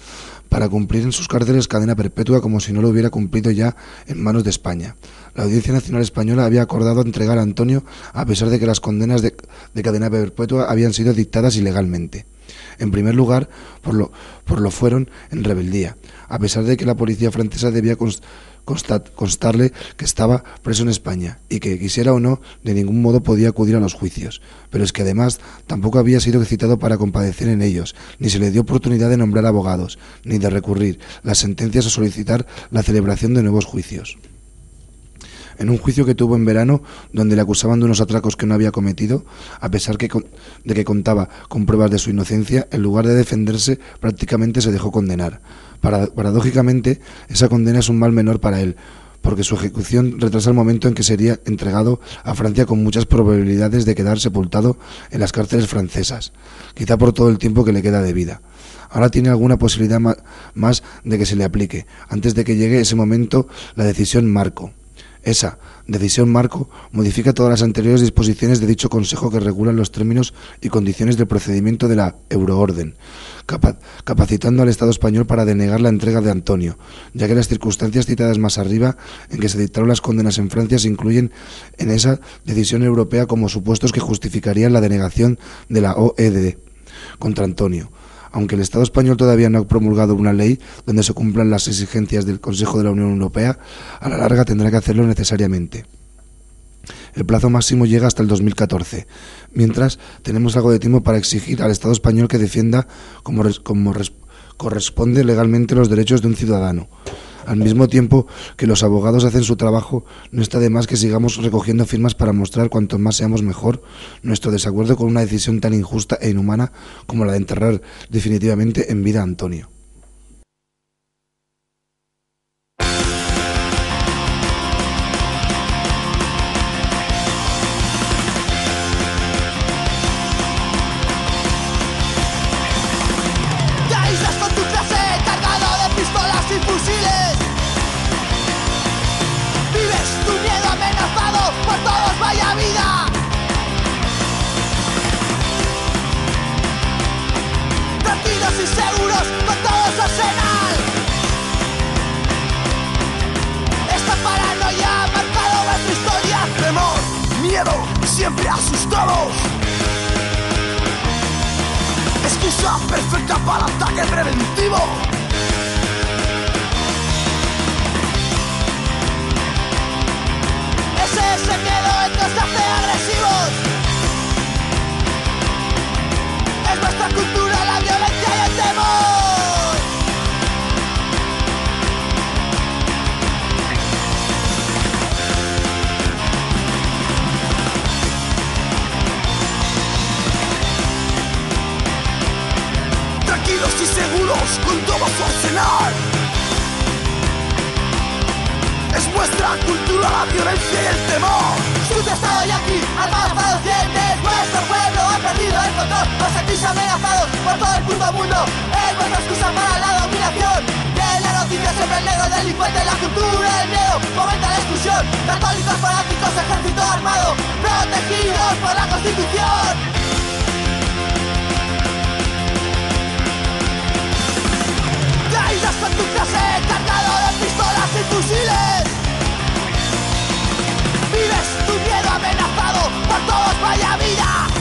para cumplir en sus cárceles cadena perpetua como si no lo hubiera cumplido ya en manos de España. La Audiencia Nacional Española había acordado entregar a Antonio a pesar de que las condenas de, cadena perpetua habían sido dictadas ilegalmente. En primer lugar, por lo, por lo fueron en rebeldía, a pesar de que la policía francesa debía constat- constarle que estaba preso en España y que, quisiera o no, de ningún modo podía acudir a los juicios. Pero es que además tampoco había sido citado para compadecer en ellos, ni se le dio oportunidad de nombrar abogados, ni de recurrir las sentencias o solicitar la celebración de nuevos juicios. En un juicio que tuvo en verano, donde le acusaban de unos atracos que no había cometido, a pesar de que contaba con pruebas de su inocencia, en lugar de defenderse, prácticamente se dejó condenar. Para- paradójicamente, esa condena es un mal menor para él, porque su ejecución retrasa el momento en que sería entregado a Francia con muchas probabilidades de quedar sepultado en las cárceles francesas, quizá por todo el tiempo que le queda de vida. Ahora tiene alguna posibilidad más de que se le aplique, antes de que llegue ese momento, la decisión Marco. Esa decisión marco modifica todas las anteriores disposiciones de dicho Consejo que regulan los términos y condiciones del procedimiento de la euroorden, capa- capacitando al Estado español para denegar la entrega de Antonio, ya que las circunstancias citadas más arriba en que se dictaron las condenas en Francia se incluyen en esa decisión europea como supuestos que justificarían la denegación de la OED contra Antonio aunque el Estado español todavía no ha promulgado una ley donde se cumplan las exigencias del Consejo de la Unión Europea, a la larga tendrá que hacerlo necesariamente. El plazo máximo llega hasta el 2014, mientras tenemos algo de tiempo para exigir al Estado español que defienda como, res- como res- corresponde legalmente los derechos de un ciudadano. Al mismo tiempo que los abogados hacen su trabajo, no está de más que sigamos recogiendo firmas para mostrar cuanto más seamos mejor nuestro desacuerdo con una decisión tan injusta e inhumana como la de enterrar definitivamente en vida a Antonio. Siempre asustados. Excusa perfecta para ataque preventivo. Ese es el miedo el que nos hace agresivos. Tranquilos y seguros con todo su arsenal. Es vuestra cultura la violencia y el temor. Sucio estado y aquí, armados los dientes. Nuestro pueblo ha perdido el control. Os sentís amenazados por todo el puto mundo. Es vuestra excusa para la dominación. De la noticia siempre el negro delincuente. La cultura del miedo fomenta la exclusión. Católicos, fanáticos, ejército armado. Protegidos por la constitución. Aíslas con tu clase cargado de pistolas y fusiles. Vives tu miedo amenazado por todos, vaya vida.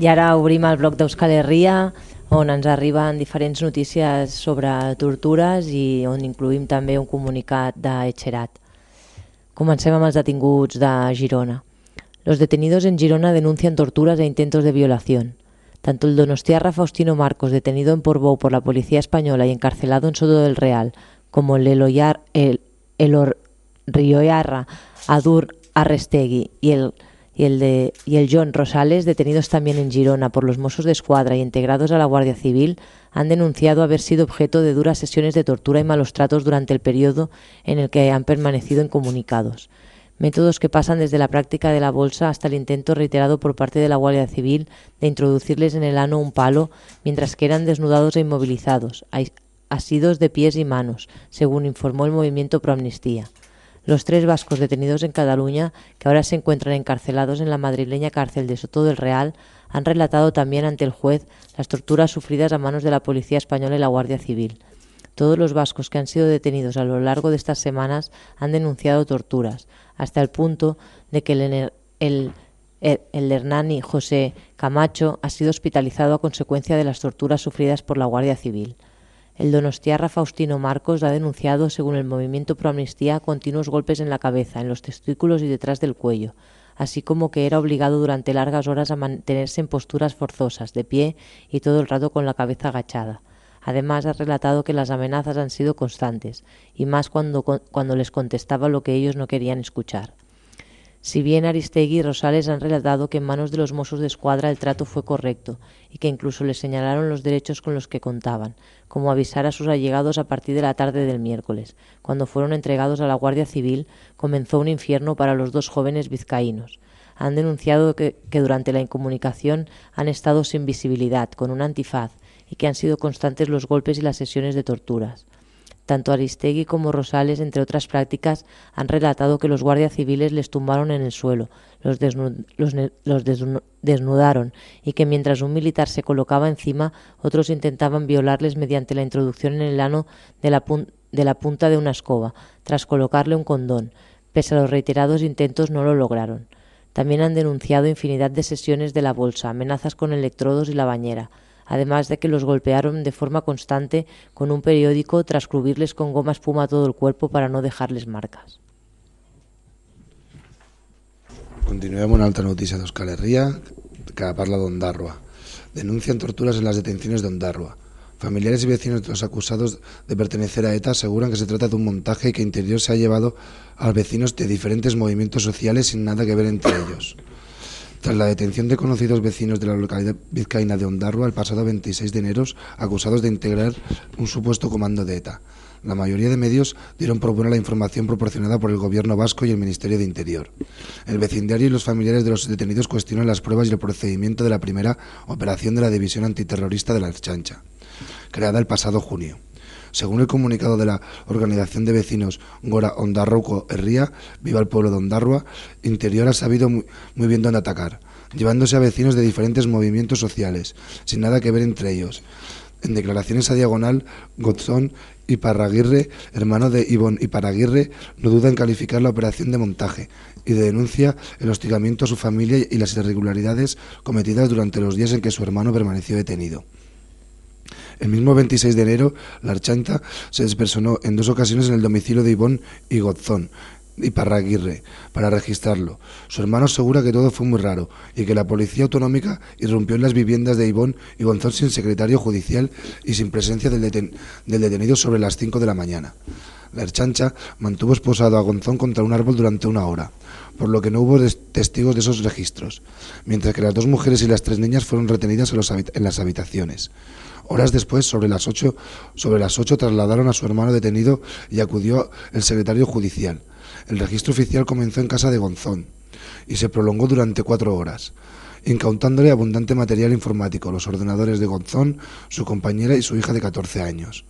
I ara obrim el bloc d'Euskal Herria, on ens arriben diferents notícies sobre tortures i on incluïm també un comunicat d'Echerat. Comencem amb els detinguts de Girona. Los detenidos en Girona denuncian torturas e intentos de violación. Tanto el donostiarra Faustino Marcos, detenido en Portbou por la policía española y encarcelado en Soto del Real, como el Eloyar, el, el Rioyarra Adur Arrestegui y el, y, el de, y el John Rosales, detenidos también en Girona por los Mossos de Escuadra y integrados a la Guardia Civil, han denunciado haber sido objeto de duras sesiones de tortura y malos tratos durante el periodo en el que han permanecido incomunicados. Métodos que pasan desde la práctica de la bolsa hasta el intento reiterado por parte de la Guardia Civil de introducirles en el ano un palo mientras que eran desnudados e inmovilizados, asidos de pies y manos, según informó el movimiento Pro Amnistía. Los tres vascos detenidos en Cataluña, que ahora se encuentran encarcelados en la madrileña cárcel de Soto del Real, han relatado también ante el juez las torturas sufridas a manos de la Policía Española y la Guardia Civil. Todos los vascos que han sido detenidos a lo largo de estas semanas han denunciado torturas, hasta el punto de que el, Hernani José Camacho ha sido hospitalizado a consecuencia de las torturas sufridas por la Guardia Civil. El donostiarra Faustino Marcos ha denunciado, según el movimiento Pro Amnistía, continuos golpes en la cabeza, en los testículos y detrás del cuello, así como que era obligado durante largas horas a mantenerse en posturas forzosas, de pie y todo el rato con la cabeza agachada. Además, ha relatado que las amenazas han sido constantes, y más cuando, cuando les contestaba lo que ellos no querían escuchar. Si bien Aristegui y Rosales han relatado que en manos de los Mossos de Escuadra el trato fue correcto y que incluso les señalaron los derechos con los que contaban, como avisar a sus allegados a partir de la tarde del miércoles, cuando fueron entregados a la Guardia Civil, comenzó un infierno para los dos jóvenes vizcaínos. Han denunciado que, que durante la incomunicación han estado sin visibilidad, con un antifaz, y que han sido constantes los golpes y las sesiones de torturas. Tanto Aristegui como Rosales, entre otras prácticas, han relatado que los guardias civiles les tumbaron en el suelo, los, desnudaron y que mientras un militar se colocaba encima, otros intentaban violarles mediante la introducción en el ano de la, de la punta de una escoba, tras colocarle un condón. Pese a los reiterados intentos no lo lograron. También han denunciado infinidad de sesiones de la bolsa, amenazas con electrodos y la bañera además de que los golpearon de forma constante con un periódico tras cubrirles con goma espuma todo el cuerpo para no dejarles marcas. Continuem una altra notícia d'Euskal Herria que parla d'Ondarroa. Denuncian torturas en las detenciones de Ondarroa. Familiares y vecinos de los acusados de pertenecer a ETA aseguran que se trata de un montaje y que Interior se ha llevado a vecinos de diferentes movimientos sociales sin nada que ver entre ellos. Tras la detención de conocidos vecinos de la localidad vizcaína de Ondarroa el pasado 26 de enero, acusados de integrar un supuesto comando de ETA. La mayoría de medios dieron por buena la información proporcionada por el Gobierno vasco y el Ministerio de Interior. El vecindario y los familiares de los detenidos cuestionan las pruebas y el procedimiento de la primera operación de la División Antiterrorista de la Chancha, creada el pasado junio. Según el comunicado de la Organización de Vecinos Gora Ondarruco Herría, Viva el Pueblo de Ondarrua, Interior ha sabido muy, bien dónde atacar, llevándose a vecinos de diferentes movimientos sociales, sin nada que ver entre ellos. En declaraciones a diagonal, Gozón y Parraguirre, hermano de Ivón y Paraguirre, no duda en calificar la operación de montaje y de denuncia el hostigamiento a su familia y las irregularidades cometidas durante los días en que su hermano permaneció detenido. El mismo 26 de enero, la Archanta se despersonó en dos ocasiones en el domicilio de Ivón y Gozón y Parraguirre para registrarlo. Su hermano asegura que todo fue muy raro y que la policía autonómica irrumpió en las viviendas de Ivón y Gonzón sin secretario judicial y sin presencia del, detenido sobre las 5 de la mañana. La Erchancha mantuvo esposado a Gonzón contra un árbol durante una hora, por lo que no hubo testigos de esos registros, mientras que las dos mujeres y las tres niñas fueron retenidas en las habitaciones. Horas después, sobre las ocho, sobre las ocho trasladaron a su hermano detenido y acudió el secretario judicial. El registro oficial comenzó en casa de Gonzón y se prolongó durante cuatro horas, incautándole abundante material informático, los ordenadores de Gonzón, su compañera y su hija de 14 años.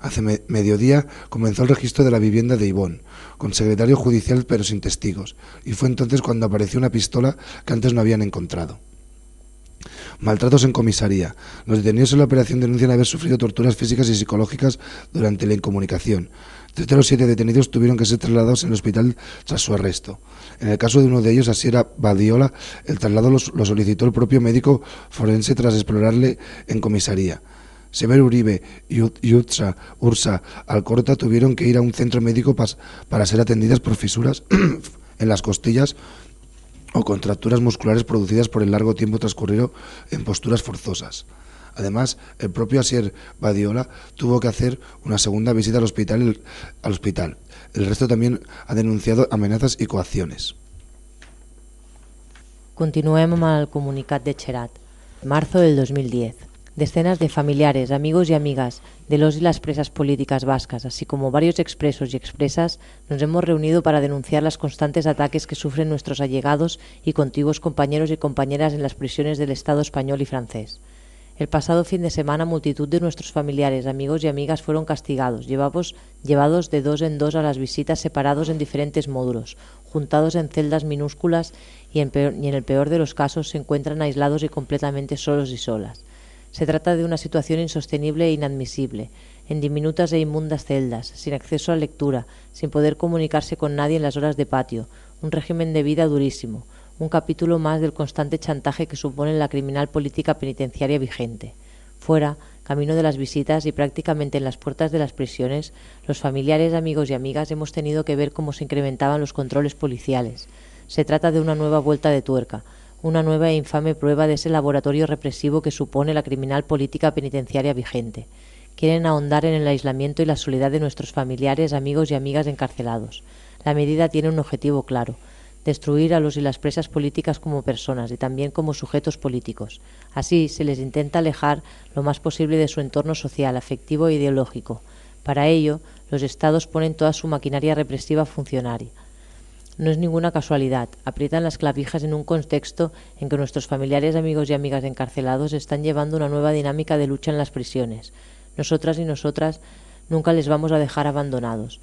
Hace mediodía comenzó el registro de la vivienda de Ivón, con secretario judicial pero sin testigos, y fue entonces cuando apareció una pistola que antes no habían encontrado. Maltratos en comisaría. Los detenidos en la operación denuncian haber sufrido torturas físicas y psicológicas durante la incomunicación. Tres los siete detenidos tuvieron que ser trasladados en el hospital tras su arresto. En el caso de uno de ellos, Asiera Badiola, el traslado lo, solicitó el propio médico forense tras explorarle en comisaría. Severo Uribe y Ursa, Ursa Alcorta tuvieron que ir a un centro médico para ser atendidas por fisuras en las costillas o contracturas musculares producidas por el largo tiempo transcurrido en posturas forzosas. Además, el propio Asier Badiola tuvo que hacer una segunda visita al hospital, al hospital. El resto también ha denunciado amenazas y coacciones. Continuem amb el comunicat de Cherat. Marzo del 2010. Decenas de familiares, amigos y amigas de los y las presas políticas vascas, así como varios expresos y expresas, nos hemos reunido para denunciar los constantes ataques que sufren nuestros allegados y contiguos compañeros y compañeras en las prisiones del Estado español y francés. El pasado fin de semana multitud de nuestros familiares, amigos y amigas fueron castigados, llevados, de dos en dos a las visitas separados en diferentes módulos, juntados en celdas minúsculas y en, peor, y en el peor de los casos se encuentran aislados y completamente solos y solas. Se trata de una situación insostenible e inadmisible, en diminutas e inmundas celdas, sin acceso a lectura, sin poder comunicarse con nadie en las horas de patio, un régimen de vida durísimo, un capítulo más del constante chantaje que supone la criminal política penitenciaria vigente. Fuera, camino de las visitas y prácticamente en las puertas de las prisiones, los familiares, amigos y amigas hemos tenido que ver cómo se incrementaban los controles policiales. Se trata de una nueva vuelta de tuerca, una nueva e infame prueba de ese laboratorio represivo que supone la criminal política penitenciaria vigente. Quieren ahondar en el aislamiento y la soledad de nuestros familiares, amigos y amigas encarcelados. La medida tiene un objetivo claro, destruir a los y las presas políticas como personas y también como sujetos políticos. Así se les intenta alejar lo más posible de su entorno social, afectivo e ideológico. Para ello, los estados ponen toda su maquinaria represiva a funcionar. No es ninguna casualidad. Aprietan las clavijas en un contexto en que nuestros familiares, amigos y amigas encarcelados están llevando una nueva dinámica de lucha en las prisiones. Nosotras y nosotras nunca les vamos a dejar abandonados.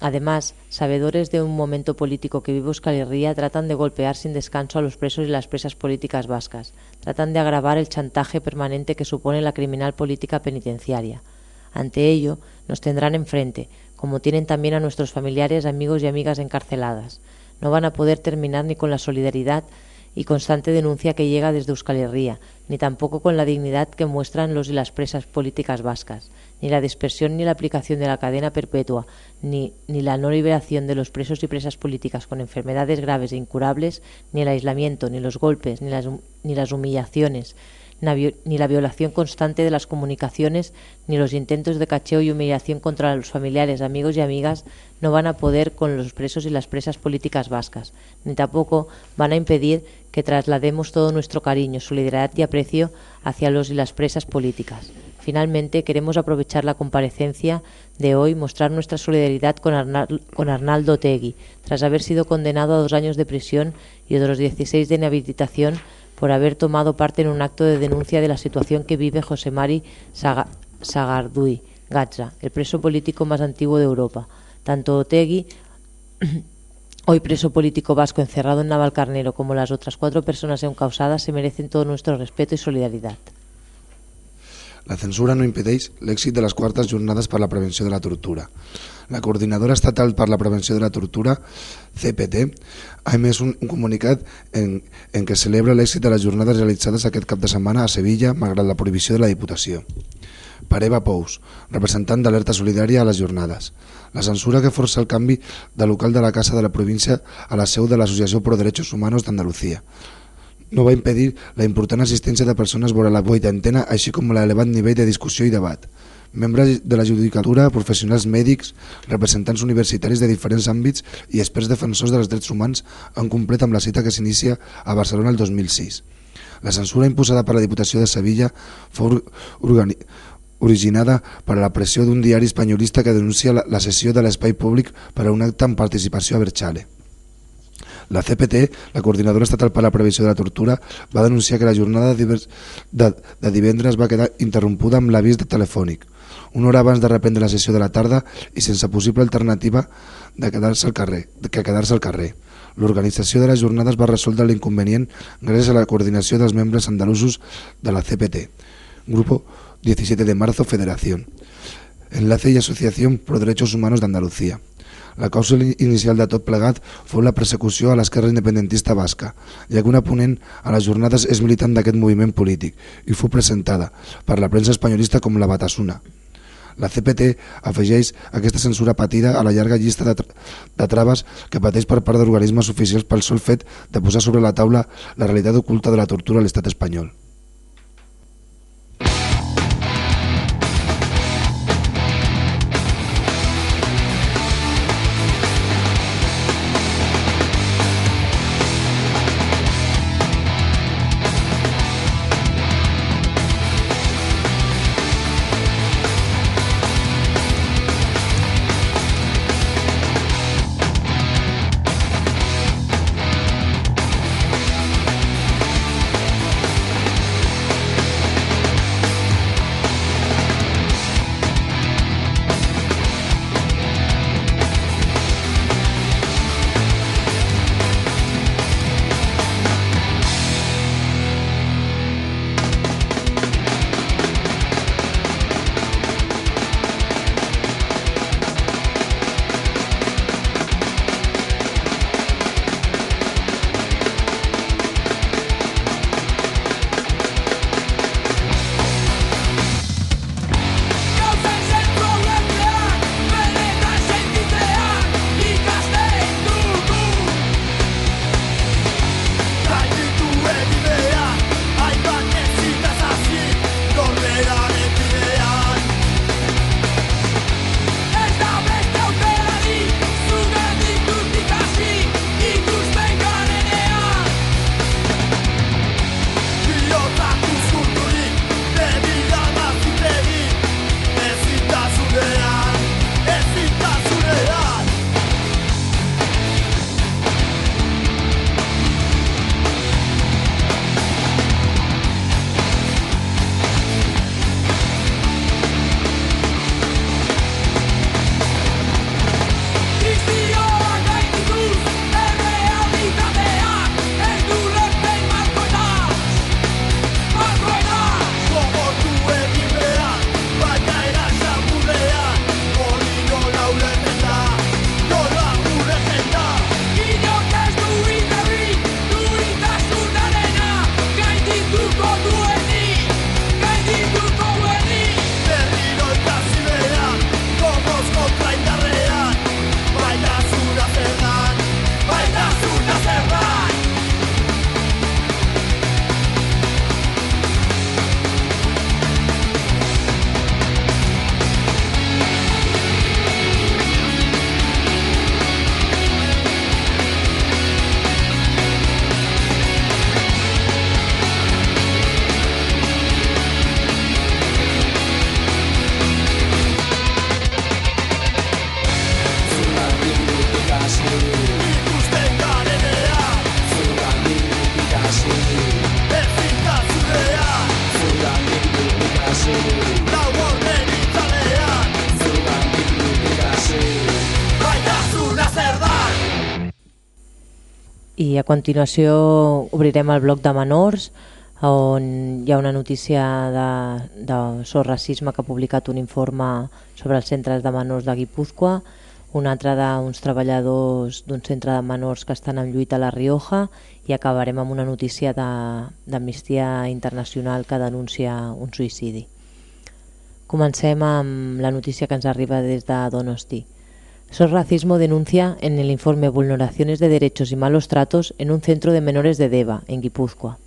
Además, sabedores de un momento político que vive Euskal Herria, tratan de golpear sin descanso a los presos y las presas políticas vascas. Tratan de agravar el chantaje permanente que supone la criminal política penitenciaria. Ante ello, nos tendrán enfrente, como tienen también a nuestros familiares, amigos y amigas encarceladas. No van a poder terminar ni con la solidaridad y constante denuncia que llega desde Euskal Herria, ni tampoco con la dignidad que muestran los y las presas políticas vascas, ni la dispersión ni la aplicación de la cadena perpetua, ni, ni la no liberación de los presos y presas políticas con enfermedades graves e incurables, ni el aislamiento, ni los golpes, ni las, ni las humillaciones, ni la violación constante de las comunicaciones, ni los intentos de cacheo y humillación contra los familiares, amigos y amigas no van a poder con los presos y las presas políticas vascas, ni tampoco van a impedir que traslademos todo nuestro cariño, solidaridad y aprecio hacia los y las presas políticas. Finalmente, queremos aprovechar la comparecencia de hoy, mostrar nuestra solidaridad con, Arnal, con Arnaldo Tegui, tras haber sido condenado a dos años de prisión y otros 16 de inhabilitación por haber tomado parte en un acto de denuncia de la situación que vive José Mari Sagarduy Gacha, el preso político más antiguo de Europa. Tanto Otegui, hoy preso político vasco encerrado en Navalcarnero, como las otras cuatro personas encausadas se merecen todo nuestro respeto y solidaridad. La censura no impedeix l'èxit de les quartes jornades per la prevenció de la tortura. La Coordinadora Estatal per la Prevenció de la Tortura, CPT, ha emès un, un comunicat en, en què celebra l'èxit de les jornades realitzades aquest cap de setmana a Sevilla, malgrat la prohibició de la Diputació. Per Eva Pous, representant d'Alerta Solidària a les jornades. La censura que força el canvi de local de la Casa de la Província a la seu de l'Associació Pro Derechos Humanos d'Andalucía, no va impedir la important assistència de persones vora la vuitantena, així com l'elevat nivell de discussió i debat. Membres de la judicatura, professionals mèdics, representants universitaris de diferents àmbits i experts defensors dels drets humans han complet amb la cita que s'inicia a Barcelona el 2006. La censura imposada per la Diputació de Sevilla fou originada per la pressió d'un diari espanyolista que denuncia la, sessió de l'espai públic per a un acte amb participació a Berchale. La CPT, la Coordinadora Estatal per a la Prevenció de la Tortura, va denunciar que la jornada de, divendres va quedar interrompuda amb l'avís telefònic, una hora abans de reprendre la sessió de la tarda i sense possible alternativa de quedar-se al carrer, que quedar-se al carrer. L'organització de les jornades va resoldre l'inconvenient gràcies a la coordinació dels membres andalusos de la CPT, Grupo 17 de Marzo Federación, Enlace y Asociación Pro Derechos Humanos de Andalucía. La causa inicial de tot plegat fou la persecució a l'esquerra independentista basca, ja que una ponent a les jornades és militant d'aquest moviment polític i fou presentada per la premsa espanyolista com la Batasuna. La CPT afegeix aquesta censura patida a la llarga llista de, tra de traves que pateix per part d'organismes oficials pel sol fet de posar sobre la taula la realitat oculta de la tortura a l'estat espanyol. Continuació obrirem el bloc de menors, on hi ha una notícia de, de so racisme que ha publicat un informe sobre els centres de menors de Guipúzcoa, un altre d'uns treballadors d'un centre de menors que estan en lluita a La Rioja i acabarem amb una notícia d'Amnistia Internacional que denuncia un suïcidi. Comencem amb la notícia que ens arriba des de Donosti. SOS Racismo denuncia en el informe Vulneraciones de Derechos y Malos Tratos en un centro de menores de Deva, en Guipúzcoa.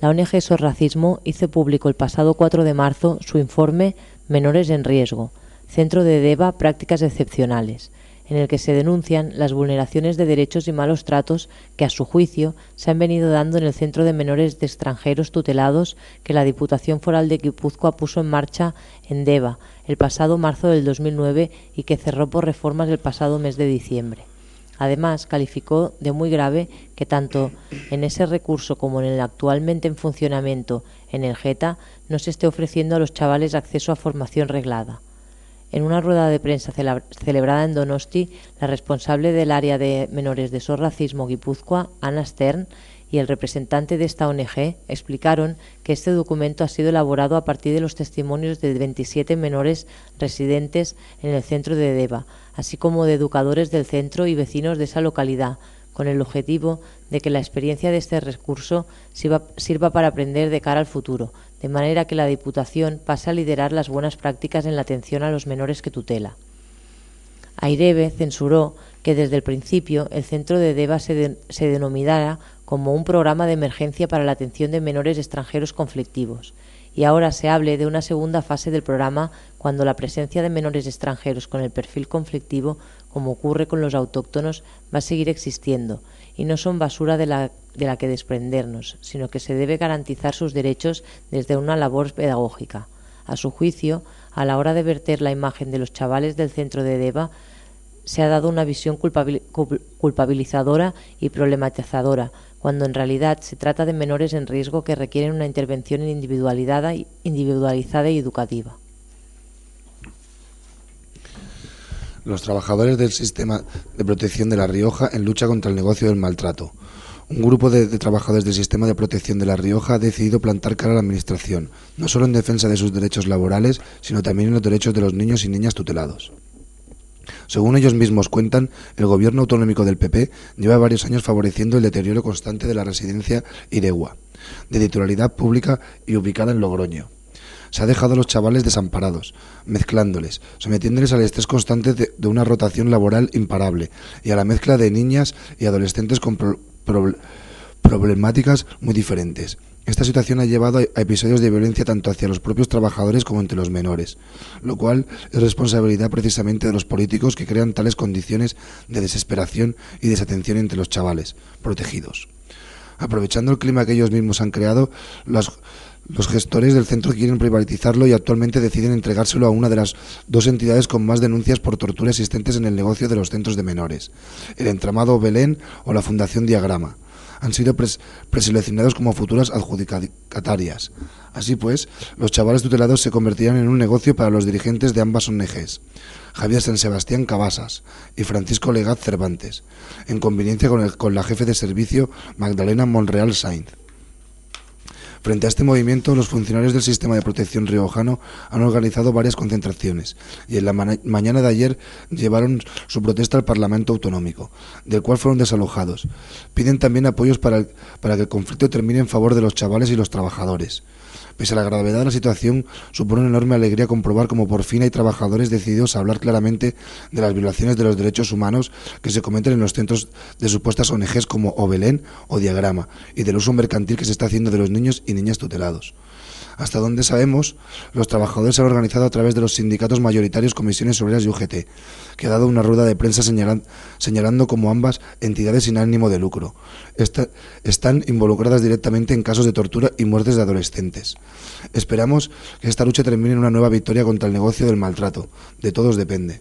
La ONG SOS Racismo hizo público el pasado 4 de marzo su informe Menores en Riesgo, Centro de Deva Prácticas Excepcionales, en el que se denuncian las vulneraciones de derechos y malos tratos que, a su juicio, se han venido dando en el Centro de Menores de Extranjeros Tutelados que la Diputación Foral de Guipúzcoa puso en marcha en Deva el pasado marzo del 2009 y que cerró por reformas el pasado mes de diciembre. Además, calificó de muy grave que tanto en ese recurso como en el actualmente en funcionamiento en el GETA no se esté ofreciendo a los chavales acceso a formación reglada. En una rueda de prensa celebrada en Donosti, la responsable del área de menores de SOS Racismo Guipúzcoa, Ana Stern, y el representante de esta ONG explicaron que este documento ha sido elaborado a partir de los testimonios de 27 menores residentes en el centro de Deva, así como de educadores del centro y vecinos de esa localidad, con el objetivo de que la experiencia de este recurso sirva, para aprender de cara al futuro, de manera que la Diputación pase a liderar las buenas prácticas en la atención a los menores que tutela. Airebe censuró que desde el principio el centro de Deva se, se denominara como un programa de emergencia para la atención de menores extranjeros conflictivos y ahora se hable de una segunda fase del programa cuando la presencia de menores extranjeros con el perfil conflictivo, como ocurre con los autóctonos, va a seguir existiendo y no son basura de la, de la que desprendernos, sino que se debe garantizar sus derechos desde una labor pedagógica. A su juicio, a la hora de verter la imagen de los chavales del centro de Deva, se ha dado una visión culpabilizadora y problematizadora, cuando en realidad se trata de menores en riesgo que requieren una intervención individualizada y educativa. Los trabajadores del sistema de protección de La Rioja en lucha contra el negocio del maltrato. Un grupo de, trabajadores del sistema de protección de La Rioja ha decidido plantar cara a la Administración, no solo en defensa de sus derechos laborales, sino también en los derechos de los niños y niñas tutelados. Según ellos mismos cuentan, el gobierno autonómico del PP lleva varios años favoreciendo el deterioro constante de la residencia Iregua, de titularidad pública y ubicada en Logroño. Se ha dejado a los chavales desamparados, mezclándoles, sometiéndoles al estrés constante de, una rotación laboral imparable y a la mezcla de niñas y adolescentes con pro, pro, problemáticas muy diferentes. Esta situación ha llevado a episodios de violencia tanto hacia los propios trabajadores como entre los menores, lo cual es responsabilidad precisamente de los políticos que crean tales condiciones de desesperación y desatención entre los chavales protegidos. Aprovechando el clima que ellos mismos han creado, los, los gestores del centro quieren privatizarlo y actualmente deciden entregárselo a una de las dos entidades con más denuncias por tortura existentes en el negocio de los centros de menores, el entramado Belén o la Fundación Diagrama han sido pres preseleccionados como futuras adjudicatarias. Así pues, los chavales tutelados se convertirán en un negocio para los dirigentes de ambas ONGs, Javier San Sebastián Cabasas y Francisco Legat Cervantes, en conveniencia con, con la jefe de servicio Magdalena Monreal Sainz. Frente a este movimiento, los funcionarios del sistema de protección riojano han organizado varias concentraciones y en la ma mañana de ayer llevaron su protesta al Parlamento Autonómico, del cual fueron desalojados. Piden también apoyos para, para que el conflicto termine en favor de los chavales y los trabajadores. Pese a la gravedad de la situación, supone una enorme alegría comprobar como por fin hay trabajadores decididos a hablar claramente de las violaciones de los derechos humanos que se cometen en los centros de supuestas ONGs como Obelén o Diagrama y del uso mercantil que se está haciendo de los niños y niñas tutelados. Hasta donde sabemos, los trabajadores se han organizado a través de los sindicatos mayoritarios Comisiones Obreras y UGT, que ha dado una rueda de prensa señalan, señalando como ambas entidades sin ánimo de lucro están involucradas directamente en casos de tortura y muertes de adolescentes. Esperamos que esta lucha termine en una nueva victoria contra el negocio del maltrato. De todos depende.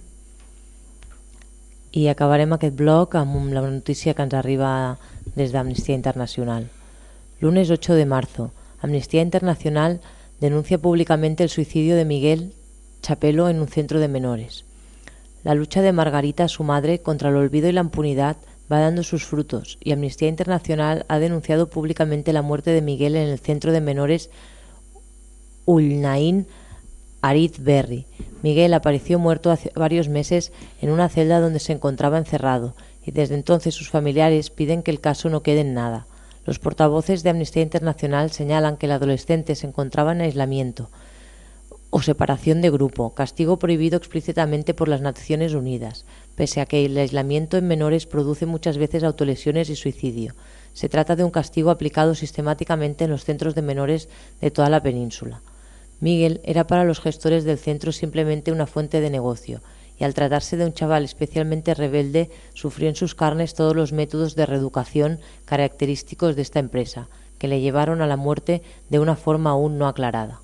I acabarem aquest bloc amb la notícia que ens arriba des d'Amnistia Internacional. Lunes 8 de marzo, Amnistía Internacional denuncia públicamente el suicidio de Miguel Chapelo en un centro de menores. La lucha de Margarita, su madre, contra el olvido y la impunidad va dando sus frutos y Amnistía Internacional ha denunciado públicamente la muerte de Miguel en el centro de menores Ulnain Arid Berry. Miguel apareció muerto hace varios meses en una celda donde se encontraba encerrado y desde entonces sus familiares piden que el caso no quede en nada. Los portavoces de Amnistía Internacional señalan que el adolescente se encontraba en aislamiento o separación de grupo, castigo prohibido explícitamente por las Naciones Unidas, pese a que el aislamiento en menores produce muchas veces autolesiones y suicidio. Se trata de un castigo aplicado sistemáticamente en los centros de menores de toda la península. Miguel era para los gestores del centro simplemente una fuente de negocio, y al tratarse de un chaval especialmente rebelde, sufrió en sus carnes todos los métodos de reeducación característicos de esta empresa, que le llevaron a la muerte de una forma aún no aclarada.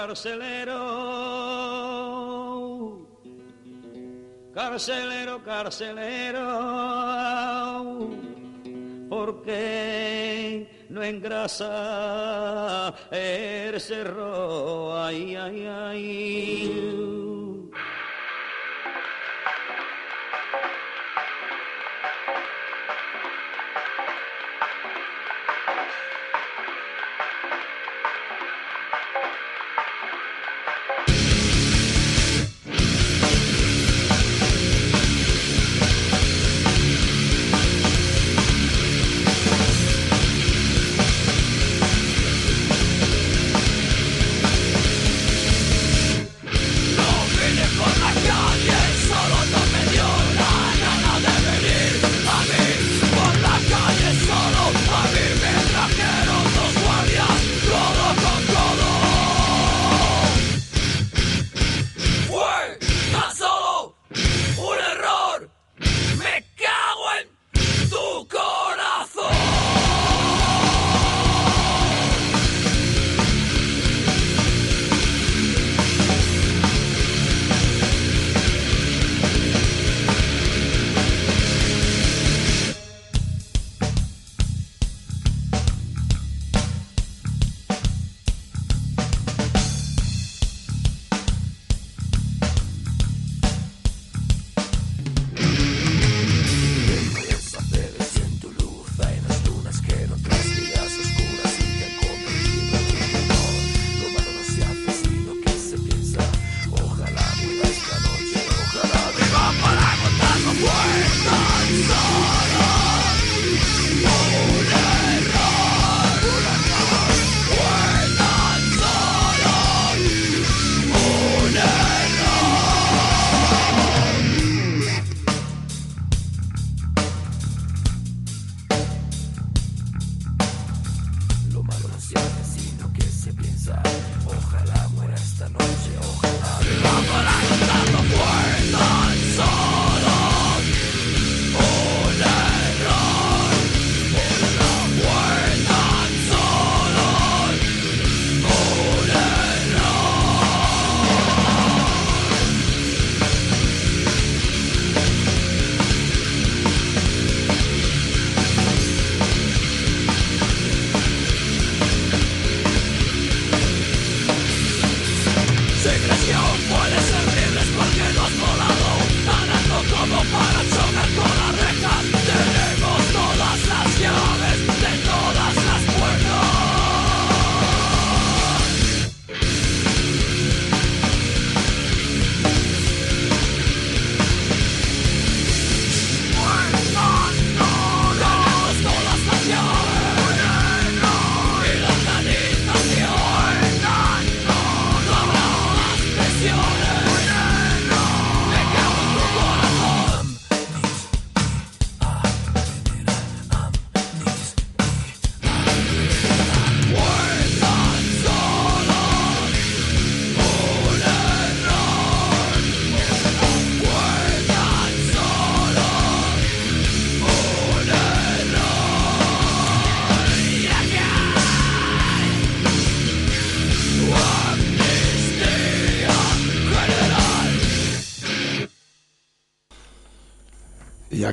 Carcelero, carcelero. Carcelero, carcelero. ¿Por qué no engrasa el cerro? Ay, ay, ay.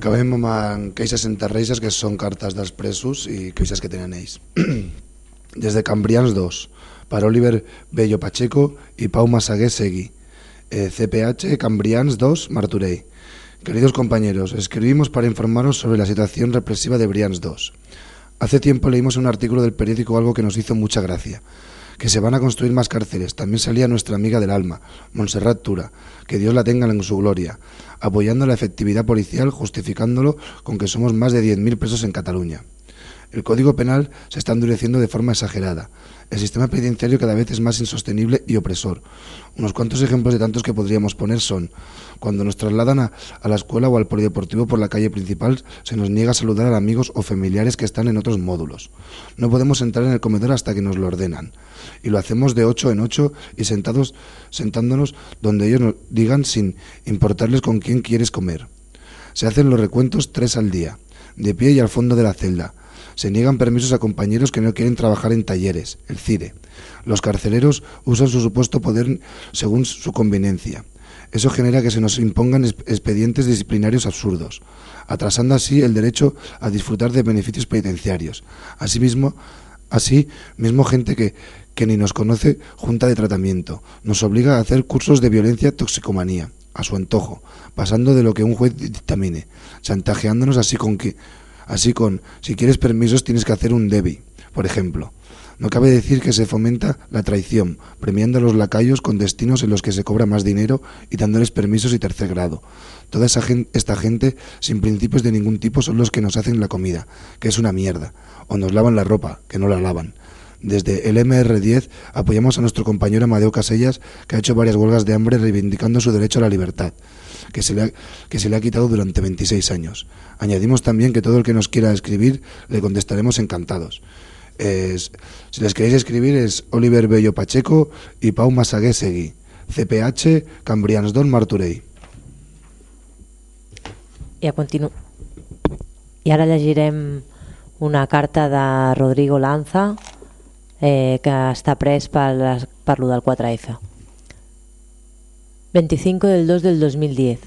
Acabem amb queixes entre reixes, que són cartes dels presos i queixes que tenen ells. Des de Cambrians 2, per Oliver Bello Pacheco i Pau Massaguer Segui. Eh, CPH Cambrians 2, Marturey. Queridos compañeros, escribimos para informaros sobre la situación represiva de Brians 2. Hace tiempo leímos un artículo del periódico algo que nos hizo mucha gracia que se van a construir más cárceles. También salía nuestra amiga del alma, Montserrat Tura, que Dios la tenga en su gloria, apoyando la efectividad policial, justificándolo con que somos más de 10.000 presos en Cataluña. El Código Penal se está endureciendo de forma exagerada. El sistema penitenciario cada vez es más insostenible y opresor. Unos cuantos ejemplos de tantos que podríamos poner son cuando nos trasladan a, la escuela o al polideportivo por la calle principal, se nos niega a saludar a amigos o familiares que están en otros módulos. No podemos entrar en el comedor hasta que nos lo ordenan. Y lo hacemos de ocho en ocho y sentados, sentándonos donde ellos nos digan sin importarles con quién quieres comer. Se hacen los recuentos tres al día, de pie y al fondo de la celda. Se niegan permisos a compañeros que no quieren trabajar en talleres, el CIDE. Los carceleros usan su supuesto poder según su conveniencia. Eso genera que se nos impongan expedientes disciplinarios absurdos, atrasando así el derecho a disfrutar de beneficios penitenciarios. Asimismo, así mismo gente que, que ni nos conoce junta de tratamiento, nos obliga a hacer cursos de violencia toxicomanía, a su antojo, pasando de lo que un juez dictamine, chantajeándonos así con que, así con, si quieres permisos tienes que hacer un DEBI, por ejemplo. No cabe decir que se fomenta la traición, premiando a los lacayos con destinos en los que se cobra más dinero y dándoles permisos y tercer grado. Toda esa gente, esta gente sin principios de ningún tipo son los que nos hacen la comida, que es una mierda, o nos lavan la ropa, que no la lavan. Desde el MR10 apoyamos a nuestro compañero Amadeo Casellas, que ha hecho varias huelgas de hambre reivindicando su derecho a la libertad, que se le ha, que se le ha quitado durante 26 años. Añadimos también que todo el que nos quiera escribir le contestaremos encantados. Es, si les queréis escribir es Oliver Bello Pacheco y Pau Massaguer Segui. CPH Cambrians Don Marturey. I, a continu... I ara llegirem una carta de Rodrigo Lanza eh, que està pres per, per lo del 4F. 25 del 2 del 2010.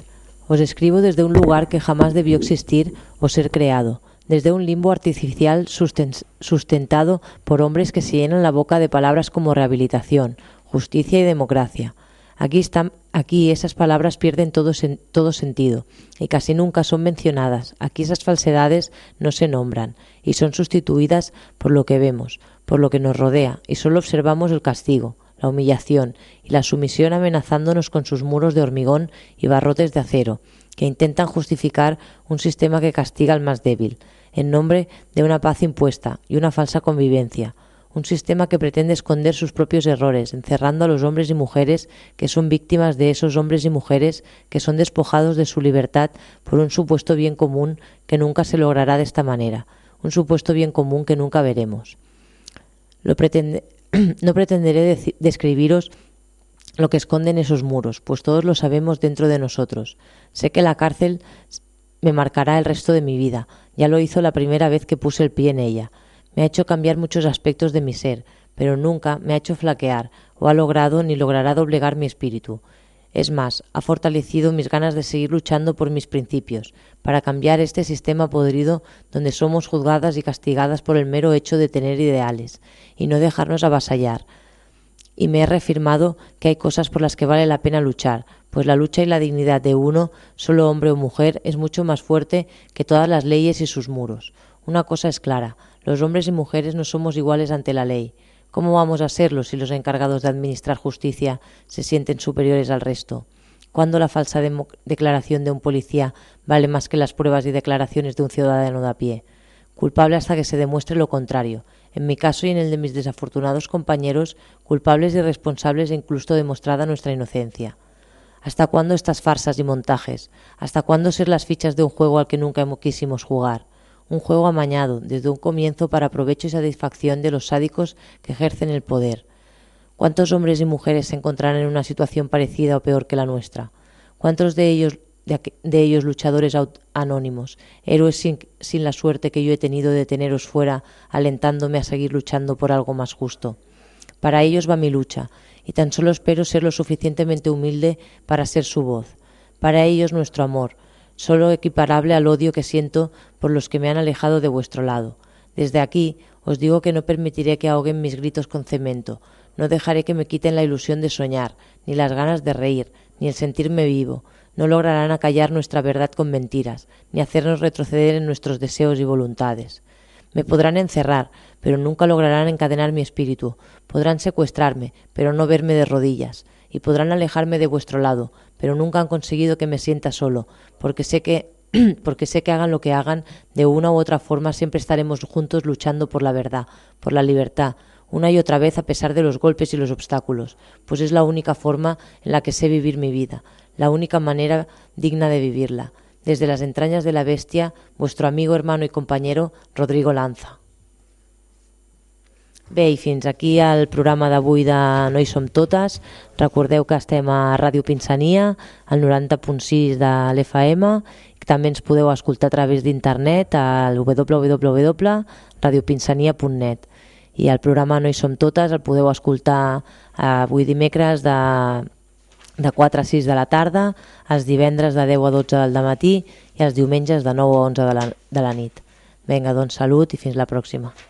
Os escribo desde un lugar que jamás debió existir o ser creado desde un limbo artificial sustentado por hombres que se llenan la boca de palabras como rehabilitación, justicia y democracia. Aquí, están, aquí esas palabras pierden todo, sen, todo sentido y casi nunca son mencionadas. Aquí esas falsedades no se nombran y son sustituidas por lo que vemos, por lo que nos rodea y solo observamos el castigo, la humillación y la sumisión amenazándonos con sus muros de hormigón y barrotes de acero, que intentan justificar un sistema que castiga al más débil, en nombre de una paz impuesta y una falsa convivencia, un sistema que pretende esconder sus propios errores, encerrando a los hombres y mujeres que son víctimas de esos hombres y mujeres que son despojados de su libertad por un supuesto bien común que nunca se logrará de esta manera, un supuesto bien común que nunca veremos. Lo pretende, no pretenderé describiros lo que esconden esos muros, pues todos lo sabemos dentro de nosotros. Sé que la cárcel me marcará el resto de mi vida, ya lo hizo la primera vez que puse el pie en ella. Me ha hecho cambiar muchos aspectos de mi ser, pero nunca me ha hecho flaquear, o ha logrado ni logrará doblegar mi espíritu. Es más, ha fortalecido mis ganas de seguir luchando por mis principios, para cambiar este sistema podrido donde somos juzgadas y castigadas por el mero hecho de tener ideales, y no dejarnos avasallar. Y me he reafirmado que hay cosas por las que vale la pena luchar, pues la lucha y la dignidad de uno, solo hombre o mujer, es mucho más fuerte que todas las leyes y sus muros. Una cosa es clara, los hombres y mujeres no somos iguales ante la ley. ¿Cómo vamos a serlo si los encargados de administrar justicia se sienten superiores al resto? ¿Cuándo la falsa de declaración de un policía vale más que las pruebas y declaraciones de un ciudadano de a pie? Culpable hasta que se demuestre lo contrario. En mi caso y en el de mis desafortunados compañeros, culpables y responsables e incluso demostrada nuestra inocencia. ¿Hasta cuándo estas farsas y montajes? ¿Hasta cuándo ser las fichas de un juego al que nunca quisimos jugar? Un juego amañado desde un comienzo para provecho y satisfacción de los sádicos que ejercen el poder. ¿Cuántos hombres y mujeres se encontrarán en una situación parecida o peor que la nuestra? ¿Cuántos de ellos, de, ellos luchadores anónimos, héroes sin, sin la suerte que yo he tenido de teneros fuera, alentándome a seguir luchando por algo más justo? Para ellos va mi lucha, y tan solo espero ser lo suficientemente humilde para ser su voz. Para ellos nuestro amor. Solo equiparable al odio que siento por los que me han alejado de vuestro lado. Desde aquí os digo que no permitiré que ahoguen mis gritos con cemento, no dejaré que me quiten la ilusión de soñar, ni las ganas de reír, ni el sentirme vivo, no lograrán acallar nuestra verdad con mentiras, ni hacernos retroceder en nuestros deseos y voluntades. Me podrán encerrar, pero nunca lograrán encadenar mi espíritu, podrán secuestrarme, pero no verme de rodillas, y podrán alejarme de vuestro lado, pero nunca han conseguido que me sienta solo, porque sé que porque sé que hagan lo que hagan, de una u otra forma siempre estaremos juntos luchando por la verdad, por la libertad, una y otra vez a pesar de los golpes y los obstáculos, pues es la única forma en la que sé vivir mi vida, la única manera digna de vivirla. Desde las entrañas de la bestia, vuestro amigo, hermano y compañero, Rodrigo Lanza. Bé, i fins aquí el programa d'avui de No hi som totes. Recordeu que estem a Ràdio Pinsania, al 90.6 de l'FM, també ens podeu escoltar a través d'internet al www.radiopinsania.net i el programa No hi som totes el podeu escoltar avui dimecres de, de 4 a 6 de la tarda, els divendres de 10 a 12 del matí i els diumenges de 9 a 11 de la, de la nit. Vinga, doncs salut i fins la pròxima.